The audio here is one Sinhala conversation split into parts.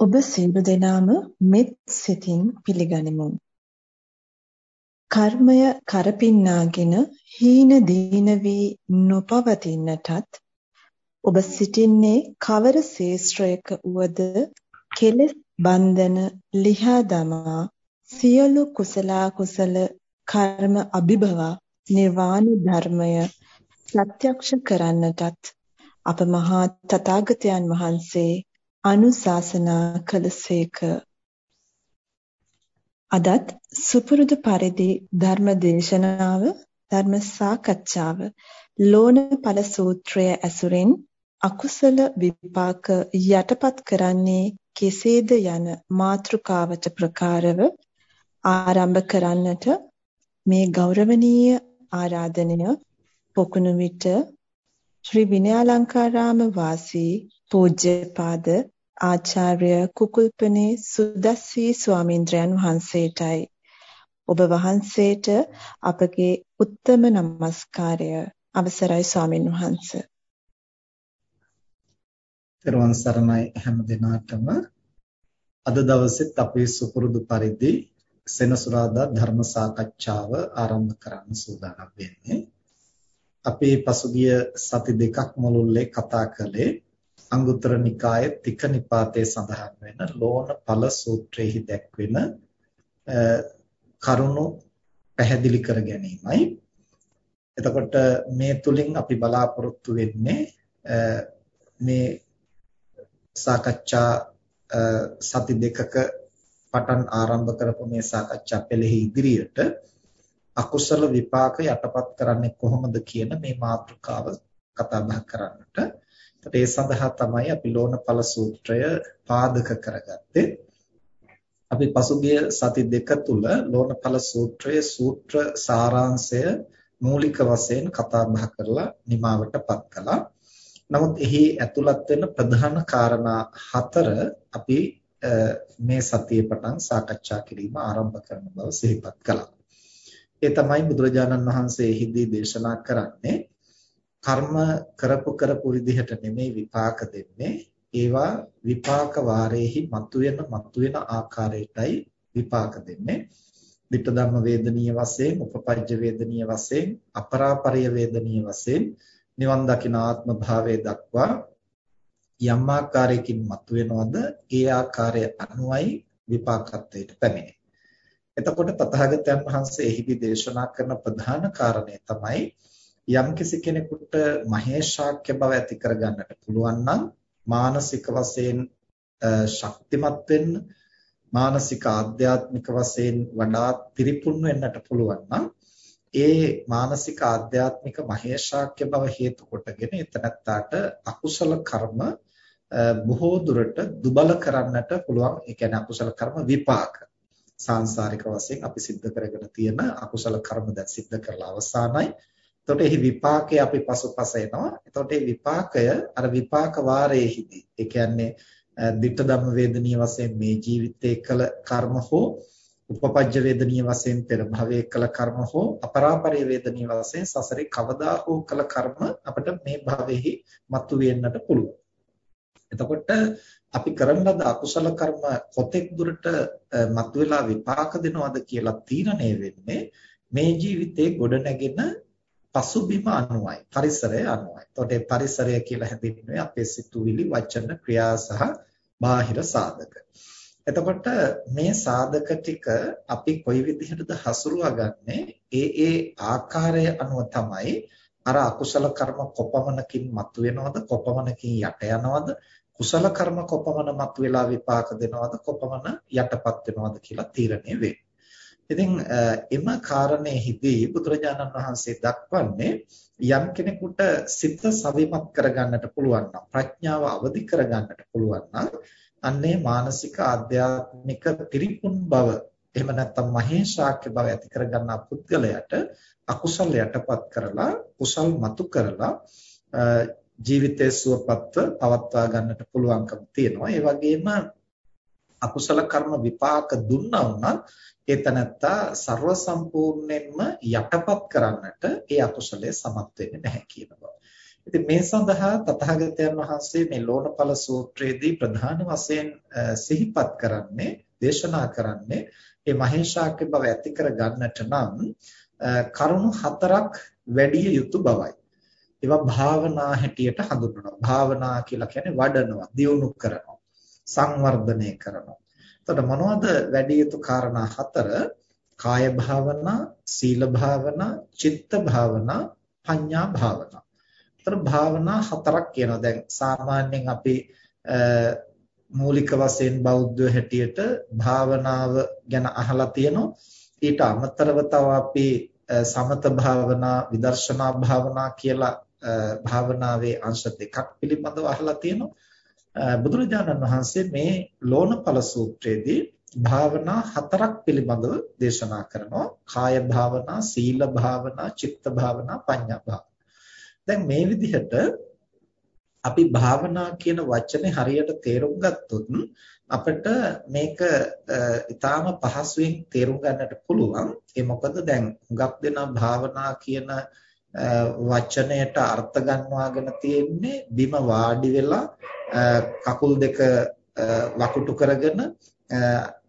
ඔබ සියලු දෙනාම මෙත් සිතින් පිළිගනිමු. කර්මය කරපින්නාගෙන හීන දීන වී නොපවතින්නටත් ඔබ සිටින්නේ කවර ශේෂ්ත්‍රයක වුවද කෙලෙස් බන්ධන ලිහා දමා සියලු කුසල කුසල කර්ම අභිභවා නිර්වාණ ධර්මය ප්‍රත්‍යක්ෂ කරන්නටත් අප මහා තථාගතයන් වහන්සේ අනුශාසනා කළසේක. අදත් සුපුරුදු පරිදි ධර්ම දේශනාව ධර්ම සාකච්ඡාව ලෝණඵල සූත්‍රය ඇසුරින් අකුසල විපාක යටපත් කරන්නේ කෙසේද යන මාතෘකාවට ප්‍රකාරව ආරම්භ කරන්නට මේ ගෞරවනීය ආරාධනය පොකුණු විට ශ්‍රී විනයාලංකාරාම වාසී පූජ්‍යපාද ආචාර්ය කුකුල්පනේ සුදස්සී ස්වාමීන්ද්‍රයන් වහන්සේටයි ඔබ වහන්සේට අපගේ උත්තම নমස්කාරය අවසරයි ස්වාමින් වහන්ස. ත්වන් සරණයි හැම දිනාටම අද දවසෙත් අපේ සුපුරුදු පරිදි සෙනසුරාදා ධර්ම සාකච්ඡාව ආරම්භ කරන්න සූදානම් වෙන්නේ. අපේ පසුගිය සති දෙකක් මුළුල්ලේ කතා කළේ අංගුත්තර නිකායේ තික නිපාතේ සඳහන් වෙන ලෝණ ඵල සූත්‍රයේහි දැක්වෙන කරුණු පැහැදිලි කර ගැනීමයි. එතකොට මේ තුලින් අපි බලාපොරොත්තු වෙන්නේ මේ සාකච්ඡා සති දෙකක පටන් ආරම්භ කරපු මේ සාකච්ඡා පෙළෙහි ඉදිරියට අකුසල විපාක යටපත් කරන්නේ කොහොමද කියන මේ මාතෘකාව කතා බහ කරන්නට එතකොට ඒ සඳහා තමයි අපි ලෝණඵල සූත්‍රය පාදක කරගත්තේ. අපි පසුගිය සති දෙක තුල ලෝණඵල සූත්‍රයේ සූත්‍ර සාරාංශය මූලික වශයෙන් කතා බහ කරලා නිමාවටපත් කළා. නමුත් එහි ඇතුළත් වෙන ප්‍රධාන කාරණා හතර අපි මේ සතියේ පටන් සාකච්ඡා කිරීම ආරම්භ කරන බව සිහිපත් කළා. ඒ තමයි බුදුරජාණන් වහන්සේ එහිදී දේශනා කරන්නේ කර්ම කරපු කරපු විදිහට නෙමෙයි විපාක දෙන්නේ. ඒවා විපාක වාරයේහි මතුවෙන මතුවෙන ආකාරයටයි විපාක දෙන්නේ. ditta dhamma වේදනීය වශයෙන් උපපජ්ජ වේදනීය වශයෙන් අපරාපරිය වේදනීය වශයෙන් නිවන් දකින ආත්ම භාවයේ දක්වා යම් ආකාරයකින් මතුවෙනවද ඒ ආකාරය අනුවයි විපාකත්වයට පැමිණෙන්නේ එතකොට තථාගතයන් වහන්සේ එහිදී දේශනා කරන ප්‍රධාන කාරණය තමයි යම්කිසි කෙනෙකුට මහේශාක්‍ය බව ඇති කරගන්නට පුළුවන් නම් මානසික වශයෙන් ශක්තිමත් වෙන්න මානසික ආධ්‍යාත්මික වශයෙන් වඩා පිරිපුන් වෙන්නට පුළුවන් නම් ඒ මානසික ආධ්‍යාත්මික මහේශාක්‍ය බව හේතු කොටගෙන එතනත්තාට අකුසල කර්ම බොහෝ දුරට දුබල කරන්නට පුළුවන්. ඒ කියන්නේ අකුසල කර්ම විපාක. සාංශාරික වශයෙන් අපි සිද්ධ කරගෙන තියෙන අකුසල කර්ම දැන් සිද්ධ කරලා අවසానයි. එතකොට එහි විපාකය අපි පසුපස එනවා. එතකොට මේ විපාකය අර විපාක වාරයේදී ඒ කියන්නේ ditta ධම්ම වේදනීය වශයෙන් මේ ජීවිතයේ කළ කර්ම හෝ උපපජ්ජ වේදනීය වශයෙන් පෙර භවයේ කළ කර්ම හෝ අපරාපරිය වේදනීය වශයෙන් සසරේ කවදා හෝ කළ කර්ම අපිට මේ භවෙහි මතුවෙන්නට පුළුවන්. එතකොට අපි කරන ලද අකුසල කර්ම කොතෙක් දුරට මතුවලා විපාක දෙනවද කියලා තීරණය වෙන්නේ මේ ජීවිතේ ගොඩනැගෙන පසුබිම අනුවයි පරිසරය අනුවයි. එතකොට මේ පරිසරය කියලා හැඳින්වෙන්නේ අපේ සිතුවිලි, වචන, ක්‍රියා සහ බාහිර සාධක. එතකොට මේ සාධක ටික අපි කොයි විදිහටද හසුරුවාගන්නේ? ඒ ඒ ආකාරය අනුව තමයි අර අකුසල කර්ම කොපමණකින් මතුවෙනවද, කොපමණකින් යට යනවද, කුසල කර්ම කොපමණ මතුවලා විපාක දෙනවද, කොපමණ යටපත් වෙනවද කියලා තීරණය වෙන්නේ. ඉතින් එම කාරණේහිදී බුදුරජාණන් වහන්සේ දක්වන්නේ යම් කෙනෙකුට සිත සවිමත් කරගන්නට පුළුවන් නම් ප්‍රඥාව අවදි කරගන්නට පුළුවන් නම් අන්නේ මානසික ආධ්‍යාත්මික පිරිපුන් බව එහෙම නැත්නම් මහේශාක්‍ය බව ඇති කරගන්නා පුද්ගලයාට අකුසල යටපත් කරලා කුසල් මතු කරලා ජීවිතයේ සුවපත්ව පවත්වා ගන්නට පුළුවන්කම තියෙනවා. ඒ වගේම අකුසල කර්ම විපාක දුන්නා වුණත් ඒ තනත්තා ਸਰව සම්පූර්ණයෙන්ම යටපත් කරන්නට ඒ අකුසලයේ සමත් වෙන්නේ නැහැ කියන බව. ඉතින් මේ සඳහා තථාගතයන් වහන්සේ මේ ලෝණපල සූත්‍රයේදී ප්‍රධාන වශයෙන් සිහිපත් කරන්නේ දේශනා කරන්නේ මේ මහේශාක්‍ය බව ඇති කර ගන්නට නම් කරුණු හතරක් වැඩි යුතු බවයි. ඒවා භාවනා හැටියට හඳුන්වනවා. භාවනා කියලා කියන්නේ වඩනවා, දියුණු කරනවා, සංවර්ධනය කරනවා. එතකොට මොනවද වැඩි යුතු කාරණා හතර? කාය භාවනා, සීල භාවනා, චිත්ත භාවනා, පඤ්ඤා භාවනා. එතකොට භාවනා හතරක් කියනවා. දැන් සාමාන්‍යයෙන් අපි මූලික වශයෙන් බෞද්ධ හැටියට භාවනාව ගැන අහලා තියෙනවා. ඊට අමතරව තව අපි සමත භාවනා, විදර්ශනා භාවනා කියලා භාවනාවේ අංශ දෙකක් පිළිබඳව අහලා තියෙනවා. බුදුරජාණන් වහන්සේ මේ ලෝණපල සූත්‍රයේදී භාවනා හතරක් පිළිබඳව දේශනා කරනවා. කාය භාවනා, සීල භාවනා, චිත්ත භාවනා, පඤ්ඤා භාවනා. දැන් මේ විදිහට අපි භාවනා කියන වචනේ හරියට තේරුම් ගත්තොත් අපිට මේක ඊටාම පහසුවෙන් තේරුම් ගන්නට පුළුවන්. ඒ මොකද දැන් හුඟක් දෙනා භාවනා කියන වචනයට අර්ථ ගන්නවාගෙන තියෙන්නේ බිම වාඩි වෙලා කකුල් දෙක වකුටු කරගෙන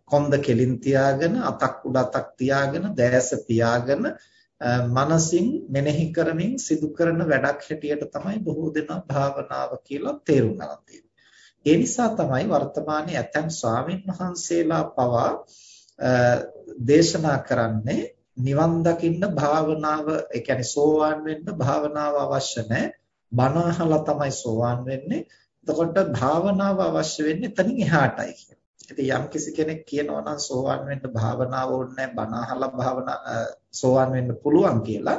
කොන්ද කෙලින් තියාගෙන අතක් උඩ අතක් තියාගෙන දැස පියාගෙන මනසින් මෙනෙහි කරමින් සිදු කරන වැඩක් හැටියට තමයි බොහෝ දෙනා භාවනාව කියලා තේරුම් ගන්න තියෙන්නේ. ඒ නිසා තමයි වර්තමානයේ ඇතැම් ස්වාමින් වහන්සේලා පවා දේශනා කරන්නේ නිවන් දකින්න භාවනාව ඒ කියන්නේ සෝවාන් වෙන්න භාවනාව අවශ්‍ය නැහැ. බණ අහලා තමයි සෝවාන් වෙන්නේ. එතකොට භාවනාව අවශ්‍ය වෙන්නේ එතනින් එහාටයි කියලා. ඉතින් යම් කිසි කෙනෙක් කියනවා නම් සෝවාන් වෙන්න භාවනාව ඕනේ බණ අහලා භාවනා සෝවාන් වෙන්න පුළුවන් කියලා.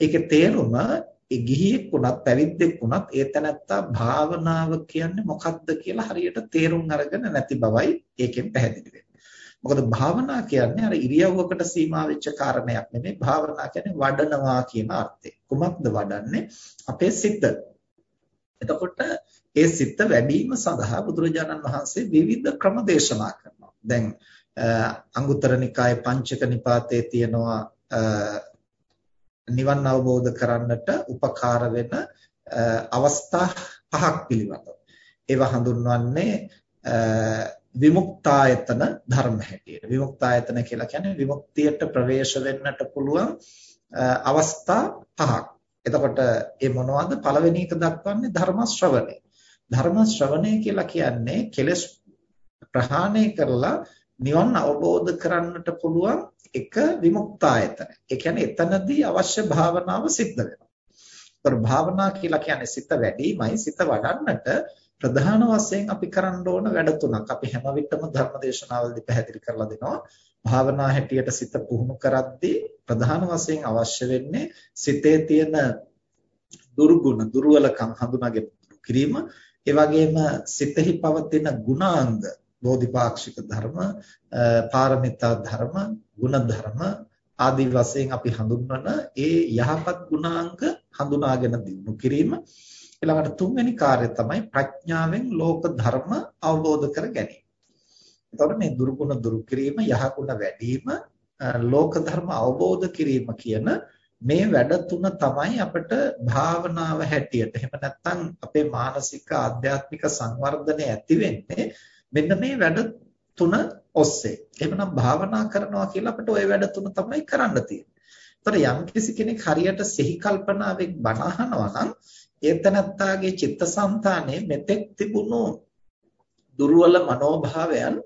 ඒකේ තේරුම ඒ ගිහියෙක් වුණත් පැවිද්දෙක් වුණත් ඒ තැනත්තා භාවනාව කියන්නේ මොකක්ද කියලා හරියට තේරුම් අරගෙන නැති බවයි ඒකෙන් පැහැදිලි වෙන්නේ. මොකද භාවනා කියන්නේ අර ඉරියව්වකට සීමා වෙච්ච කාරණයක් නෙමෙයි භාවනා කියන්නේ වඩනවා කියන අර්ථය. කුමක්ද වඩන්නේ? අපේ සිත. එතකොට ඒ සිත වැඩිම සඳහා බුදුරජාණන් වහන්සේ විවිධ ක්‍රම දේශනා කරනවා. දැන් අංගුත්තර නිකායේ පංචක නිපාතයේ තියෙනවා නිවන් අවබෝධ කරන්නට උපකාර වෙන අවස්ථා පහක් පිළිබඳව. ඒවා හඳුන්වන්නේ විමුක්තායතන ධර්ම හැටියට. විමුක්තායතන කියලා කියන්නේ විමුක්තියට ප්‍රවේශ වෙන්නට පුළුවන් අවස්ථා පහක්. එතකොට ඒ මොනවද? පළවෙනි එක දක්වන්නේ ධර්ම ශ්‍රවණය. ධර්ම ශ්‍රවණය කියලා කියන්නේ කෙලෙස් ප්‍රහාණය කරලා නිවන් අවබෝධ කරන්නට පුළුවන් එක විමුක්තායතන. ඒ කියන්නේ එතනදී අවශ්‍ය භාවනාව සිද්ධ වෙනවා. ඒතර භාවනා කියලා කියන්නේ සිත වැඩිමයි සිත වඩන්නට ප්‍රධාන වශයෙන් අපි කරන්න ඕන වැඩ තුනක්. අපි හැම විටම ධර්මදේශනාවලදී පැහැදිලි කරලා දෙනවා. භාවනා හැටියට සිත පුහුණු කරද්දී ප්‍රධාන වශයෙන් අවශ්‍ය වෙන්නේ සිතේ තියෙන දුර්ගුණ, දුර්වලකම් හඳුනාගෙන කිරීම ඒ වගේම සිතෙහි පවතින ගුණාංග බෝධිපාක්ෂික ධර්ම, පාරමිතා ධර්ම, ගුණ ධර්ම ආදී වශයෙන් අපි හඳුන්වන ඒ යහපත් ගුණාංග හඳුනාගෙන දිනු කිරීම ඊළඟට තුන්වෙනි කාර්යය තමයි ප්‍රඥාවෙන් ලෝක ධර්ම අවබෝධ කර ගැනීම. එතකොට මේ දුරුගුණ දුරු කිරීම, යහගුණ වැඩි වීම, ලෝක ධර්ම අවබෝධ කිරීම කියන මේ වැඩ තුන තමයි අපිට භාවනාව හැටියට එහෙම නැත්නම් අපේ මානසික ආධ්‍යාත්මික සංවර්ධනය ඇති වෙන්නේ මෙන්න මේ වැඩ තුන ඔස්සේ. එහෙමනම් භාවනා කරනවා කියලා අපිට ওই වැඩ තුන තමයි කරන්න තියෙන්නේ. ඒතර යම් කිසි කෙනෙක් හරියට සිහි කල්පනාවෙන් බණ අහනවා නම් ඒතනත්තාගේ චිත්තසංතානයේ මෙතෙක් තිබුණු දුර්වල මනෝභාවයන්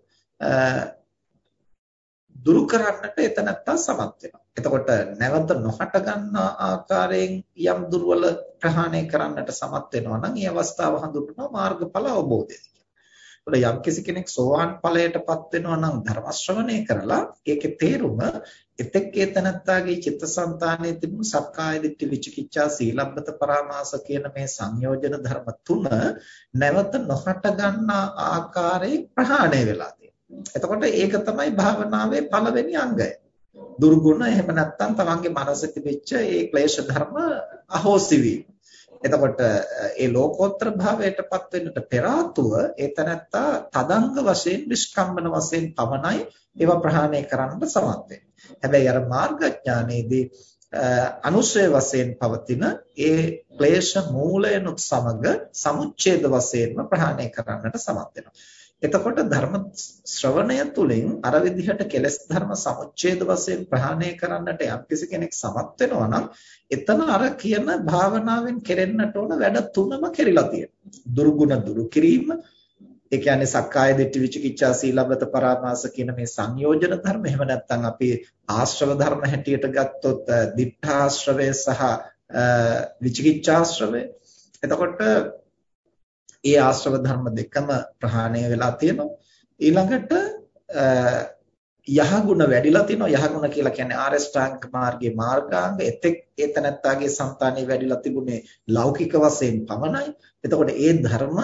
දුරු කරන්නට එතනත්තා සමත් වෙනවා. එතකොට නැවත නොහට ගන්න ආකාරයෙන් යම් දුර්වල ප්‍රහාණය කරන්නට සමත් වෙනවා නම් ඒ අවස්ථාව හඳුන්වනවා මාර්ගඵල අවබෝධය. ඒකට යම් කිසි කෙනෙක් සෝවාන් ඵලයටපත් වෙනවා නම් ධර්ම ශ්‍රවණය කරලා ඒකේ තේරුම එතෙක් ඒතනත්තාගේ චිත්තසංතානයේ තිබුණු සක්කාය දිට්ඨි විචිකිච්ඡා සීලබ්බත පරාමාස කියන මේ සංයෝජන ධර්ම තුන නැවත නොහට ගන්නා ආකාරයෙන් ප්‍රහාණය වෙලා එතකොට ඒක තමයි භාවනාවේ පළවෙනි අංගය. දුර්ගුණ එහෙම නැත්නම් තමන්ගේ මනසේ තිබෙච්ච ඒ ක්ලේශ ධර්ම අහෝසි වීම. එතකොට ඒ ලෝකෝත්තර භාවයටපත් වෙන්නට පෙර ආතුව ඒ තැනත්තා තදංග වශයෙන් නිෂ්කම්මන වශයෙන් පමණයි ඒවා ප්‍රහාණය කරන්න සමත් වෙන්නේ. හැබැයි අර මාර්ගඥානයේදී අනුශය වශයෙන් පවතින ඒ ක්ලේශ මූලයනුත් සමග සමුච්ඡේද වශයෙන්ම ප්‍රහාණය කරන්නට සමත් වෙනවා. එතකොට ධර්ම ශ්‍රවණය තුළින් අර විදිහට කෙලෙස් ධර්ම සමුච්ඡේද වශයෙන් ප්‍රහාණය කරන්නට යම්කිසි කෙනෙක් සමත් වෙනවා නම් එතන අර කියන භාවනාවෙන් කෙරෙන්නට ඕන වැඩ තුනම කෙරිලා තියෙනවා. දුර්ගුණ දුරු කිරීම, ඒ කියන්නේ සක්කාය දිට්ඨි විචිකිච්ඡා සීලබ්බත පරාමාස කියන මේ සංයෝජන ධර්ම එහෙම නැත්නම් අපි ආශ්‍රව ධර්ම හැටියට ගත්තොත් දිඨාශ්‍රවය සහ විචිකිච්ඡාශ්‍රවය එතකොට ඒ ආශ්‍රව ධර්ම දෙකම ප්‍රහාණය වෙලා තියෙනවා. ඊළඟට යහගුණ වැඩිලා තිනවා යහගුණ කියලා කියන්නේ ආරෂ්ඨාංග මාර්ගයේ මාර්ගාංග. එතෙක් ඒතනත්තාගේ సంతානෙ වැඩිලා තිබුණේ ලෞකික වශයෙන් පමණයි. එතකොට ඒ ධර්ම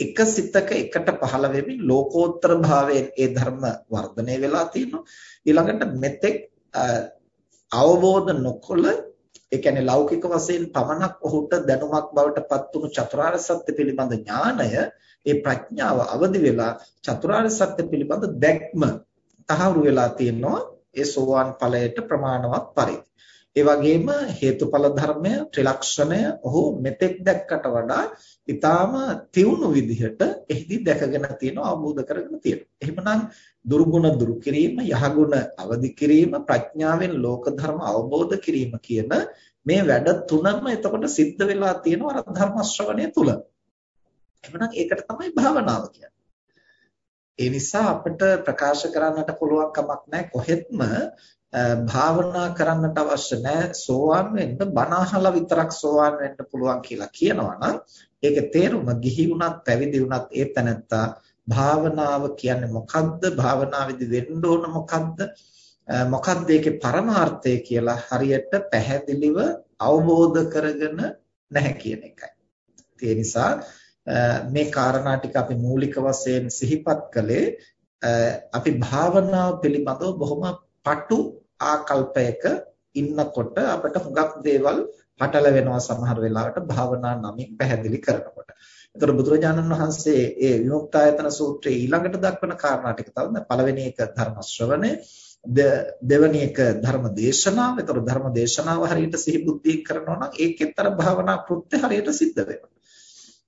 එක සිතක එකට පහළ වෙමින් ලෝකෝත්තර භාවයෙන් ඒ ධර්ම වර්ධනය වෙලා තියෙනවා. ඊළඟට මෙතෙක් අවබෝධ නොකොළ ඒ කියන්නේ ලෞකික වශයෙන් පමණක් ඔහුට දැනුමක් බවට පත්වුණු චතුරාර්ය සත්‍ය පිළිබඳ ඥානය ඒ ප්‍රඥාව අවදි වෙලා චතුරාර්ය සත්‍ය පිළිබඳ දැක්ම තහවුරු වෙලා තියෙනවා. ඒ සෝවාන් ඵලයට ප්‍රමාණවත් පරිදි. ඒ වගේම හේතුඵල ධර්මය ත්‍රිලක්ෂණය ඔහු මෙතෙක් දැක්කට වඩා ඊටාම තියුණු විදිහට එහිදී දැකගෙන තියෙනවා අවබෝධ කරගෙන තියෙනවා. එහෙමනම් දුර්ගුණ දුරු කිරීම, යහගුණ අවදි කිරීම, ප්‍රඥාවෙන් ලෝක ධර්ම අවබෝධ කිරීම කියන මේ වැඩ තුනම එතකොට සිද්ධ වෙලා තියෙනවා අර ධර්ම ශ්‍රවණය තුල. එහෙමනම් ඒකට තමයි භාවනාව කියන්නේ. ඒ නිසා අපිට ප්‍රකාශ කරන්නට පුළුවන් කමක් නැහැ කොහෙත්ම භාවනා කරන්නට අවශ්‍ය නැහැ සෝවාන් වෙන්න බණ අහලා විතරක් සෝවාන් වෙන්න පුළුවන් කියලා කියනවා නම් ඒකේ තේරුම ගිහි වුණත් පැවිදි වුණත් ඒ තැනත්තා භාවනාව කියන්නේ මොකද්ද? භාවනාවේදී වෙන්න ඕන මොකද්ද? මොකද්ද ඒකේ පරමාර්ථය කියලා හරියට පැහැදිලිව අවබෝධ කරගෙන නැහැ කියන එකයි. ඒ නිසා මේ කාරණා ටික අපි මූලික වශයෙන් සිහිපත් කළේ අපි භාවනාව පිළිබඳව බොහොම පටු ආකල්පයක ඉන්නකොට අපිට හුඟක් දේවල් පටල වෙනවා සමහර වෙලාවට භාවනා නමින් පැහැදිලි කරනකොට. ඒතර බුදුරජාණන් වහන්සේ ඒ විමුක්තායතන සූත්‍රයේ ඊළඟට දක්වන කාරණා ටික තමයි පළවෙනි එක ධර්ම ශ්‍රවණය දෙවෙනි එක ධර්ම දේශනාව. ඒතර ධර්ම දේශනාව හරියට සිහි බුද්ධිය කරනවා නම් ඒකෙතර භාවනා කෘත්‍ය හරියට සිද්ධ වෙනවා.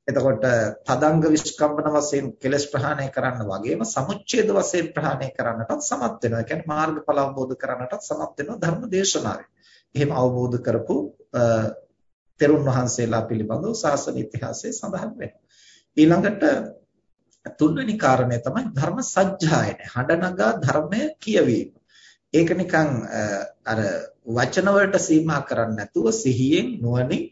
එතකොට තදංග විස්කම්බන වශයෙන් කෙලස් ප්‍රහාණය කරන්න වගේම සමුච්ඡේද වශයෙන් ප්‍රහාණය කරන්නටත් සමත් වෙනවා. ඒ කියන්නේ මාර්ගඵල අවබෝධ කරන්නටත් සමත් වෙනවා ධර්ම දේශනාවෙන්. එහෙම අවබෝධ කරපු තෙරුන් වහන්සේලා පිළිබඳව ශාසන ඉතිහාසයේ සඳහන් වෙනවා. ඊළඟට තුන්වෙනි කාරණය තමයි ධර්ම සජ්ජායන. හඬනගා ධර්මය කියවීම. ඒක නිකන් අර වචන වලට සීමා කරන්නේ නැතුව සිහියෙන් නුවණින්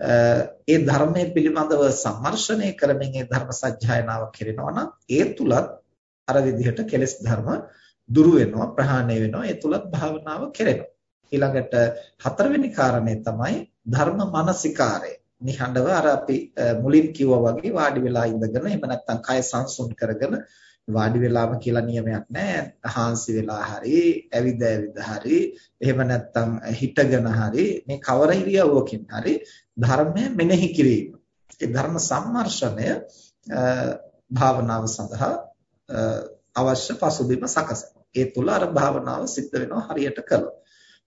ඒ ධර්මයේ පිළිබඳව සම්මර්ෂණය කරමින් ඒ ධර්ම සත්‍යයනාව කරනවා නම් ඒ තුලත් අර විදිහට කෙලෙස් ධර්ම දුරු වෙනවා ප්‍රහාණය වෙනවා ඒ තුලත් භාවනාව කෙරෙනවා. ඊළඟට හතරවෙනි කාරණය තමයි ධර්ම මානසිකාරය. නිහඬව අර අපි මුලින් කිව්වා වගේ වාඩි වෙලා ඉඳගෙන එහෙම නැත්නම් කය සංසුන් කරගෙන වාඩි වෙලාම කියලා නියමයක් නැහැ. හාන්සි වෙලා හරි, ඇවිද ඇවිද හරි, එහෙම නැත්නම් හිටගෙන හරි මේ කවර ඉරියව්වකින් හරි ධර්මය මෙනෙහි කිරීම. ඒ ධර්ම සම්මර්ෂණය භාවනාව සඳහා අවශ්‍ය පසුබිම සකසනවා. ඒ තුල අර භාවනාව සිද්ධ වෙනවා හරියට කළොත්.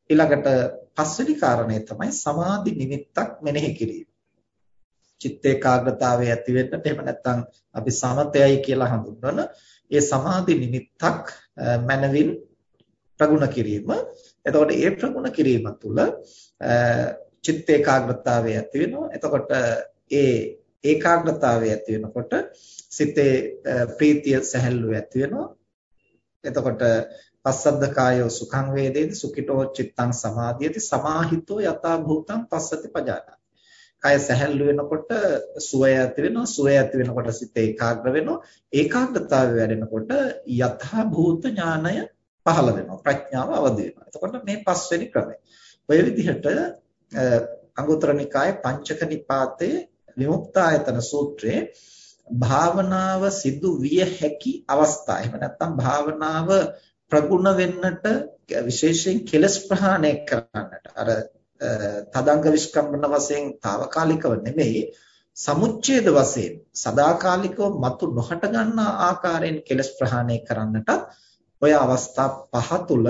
ඊළඟට පස්වෙනි කාරණය තමයි සමාධි නිමිත්තක් මෙනෙහි කිරීම. චිත්ත ඒකාග්‍රතාවය ඇති වෙන්නට එහෙම නැත්නම් අපි සමතයයි කියලා හඳුන්වන ඒ සමාධි නිමිත්තක් මනවින් ප්‍රගුණ කිරීම. එතකොට ඒ ප්‍රගුණ කිරීම තුළ චිත්ත ඒකාග්‍රතාවය ඇති වෙනවා. එතකොට ඒ ඒකාග්‍රතාවය ඇති වෙනකොට සිතේ ප්‍රීතිය සැහැල්ලුව ඇති වෙනවා. එතකොට පස්සද්ද කායෝ සුඛං වේදේති සුඛිතෝ චිත්තං සමාධියති සමාහිතෝ යථා භූතං පස්සති පජානාති. කය සැහැල්ලු වෙනකොට සුවය ඇති වෙනවා සුවය ඇති වෙනකොට සිත ඒකාග්‍ර වෙනවා ඒකාග්‍රතාවය වැඩෙනකොට යථා භූත ඥානය පහළ වෙනවා ප්‍රඥාව අවදි වෙනවා. එතකොට මේ පස්වෙනි ක්‍රමය. ඔය විදිහට අංගුත්තර නිකායේ පංචක නිපාතයේ විමුක්තායතන සූත්‍රයේ භාවනාව සිදු විය හැකි අවස්ථා. එහෙම නැත්නම් භාවනාව ප්‍රගුණ වෙන්නට විශේෂයෙන් කෙලස් ප්‍රහාණය කරන්නට අර තදංග විස්කම්බන වශයෙන් తాවකාලිකව නෙමෙයි සමුච්ඡේද වශයෙන් සදාකාලිකව මතු නොහට ගන්නා ආකාරයෙන් කෙලස් ප්‍රහාණය කරන්නට ඔය අවස්ථා පහ තුල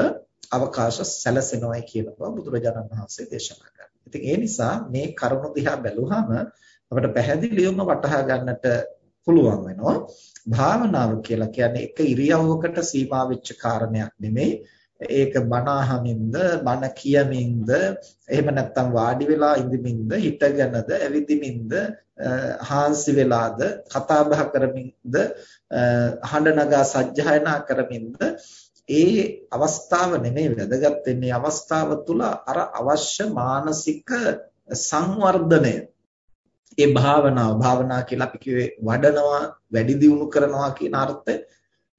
අවකාශ සැලසෙනවයි කියන බව බුදුරජාණන් වහන්සේ දේශනා කරනවා. ඉතින් ඒ නිසා මේ කරුණ දිහා බැලුවහම අපිට පැහැදිලිවම වටහා ගන්නට පුළුවන් වෙනවා. භාවනාව කියලා කියන්නේ එක ඉරියව්වකට සීමා වෙච්ච කාරණයක් නෙමෙයි. ඒක බණ අහමින්ද බණ කියමින්ද එහෙම නැත්නම් වාඩි වෙලා ඉඳිමින්ද හිටගෙනද ඇවිදිමින්ද හාන්සි වෙලාද කතා බහ කරමින්ද හඬ නගා සජ්ජායනා කරමින්ද ඒ අවස්ථාව නෙමෙයි වැදගත් වෙන්නේ. අවස්ථාව තුල අර අවශ්‍ය මානසික සංවර්ධනය. ඒ භාවනාව භාවනා කියලා අපි කිව්වේ වඩනවා වැඩි දියුණු කරනවා කියන අර්ථය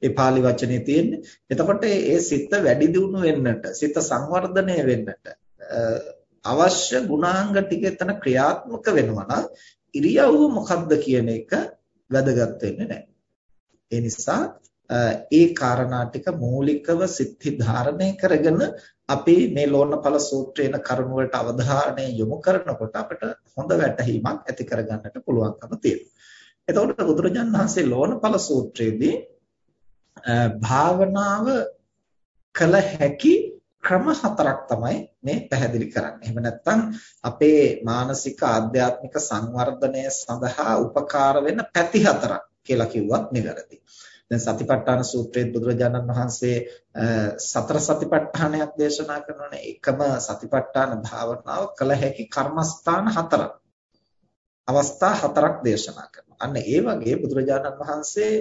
ඒ pāli වචනේ තියෙන්නේ. එතකොට ඒ සිත වැඩි දියුණු වෙන්නට, සිත සංවර්ධනය වෙන්නට අවශ්‍ය ගුණාංග ටික එතන ක්‍රියාත්මක වෙනවා නම් ඉරියව්ව මොකක්ද කියන එක වැදගත් වෙන්නේ නැහැ. ඒ නිසා ඒ කාරණා ටික මූලිකව සිත්හි ධාරණය කරගෙන අපි මේ ලෝණපල සූත්‍රේන කරුණ වලට අවධානය යොමු කරනකොට අපිට හොඳ වැටහීමක් ඇති කරගන්නට පුළුවන්කම තියෙනවා. එතකොට බුදුරජාණන් වහන්සේ ලෝණපල සූත්‍රයේදී භාවනාව කළ හැකි ක්‍රම හතරක් තමයි මේ පැහැදිලි කරන්නේ. එහෙම නැත්නම් අපේ මානසික ආධ්‍යාත්මික සංවර්ධනය සඳහා උපකාර වෙන පැති හතරක් කියලා කිව්වත් නිවැරදි. දැන් සතිපට්ඨාන සූත්‍රයේ බුදුරජාණන් වහන්සේ සතර සතිපට්ඨානයක් දේශනා කරනවානේ. එකම සතිපට්ඨාන භාවනාව කළ හැකි කර්මස්ථාන හතරක්. අවස්ථා හතරක් දේශනා කරනවා. අන්න ඒ වගේ බුදුරජාණන් වහන්සේ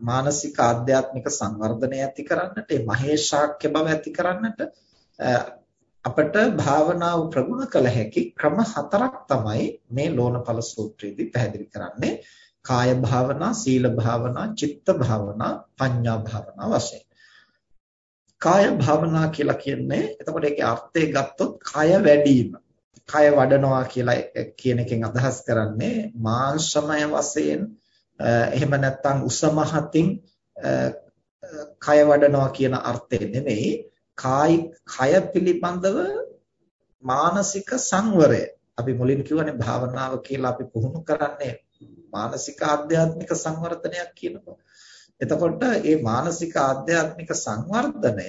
මානසික ආධ්‍යාත්මික සංවර්ධනය ඇති කරන්නට, ඒ මහේශාක්‍ය බව ඇති කරන්නට අපට භාවනාව ප්‍රගුණ කළ හැකි ක්‍රම හතරක් තමයි මේ ලෝණපල සූත්‍රයේදී පැහැදිලි කරන්නේ. කාය භාවනා, සීල භාවනා, චිත්ත භාවනා, පඤ්ඤා භාවනා වශයෙන්. කාය භාවනා කියලා කියන්නේ එතකොට ඒකේ අර්ථය ගත්තොත් කය වැඩිම. කය වඩනවා කියලා කියන එකෙන් අදහස් කරන්නේ මාංශමය වශයෙන් එහෙම නැත්නම් උසමහතින් කය වඩනවා කියන අර්ථය නෙමෙයි කායි කය පිළිබඳව මානසික සංවරය අපි මුලින් කියවනේ භාවනාව කියලා අපි පුහුණු කරන්නේ මානසික ආධ්‍යාත්මික සංවර්ධනයක් කියනවා. එතකොට මේ මානසික ආධ්‍යාත්මික සංවර්ධනය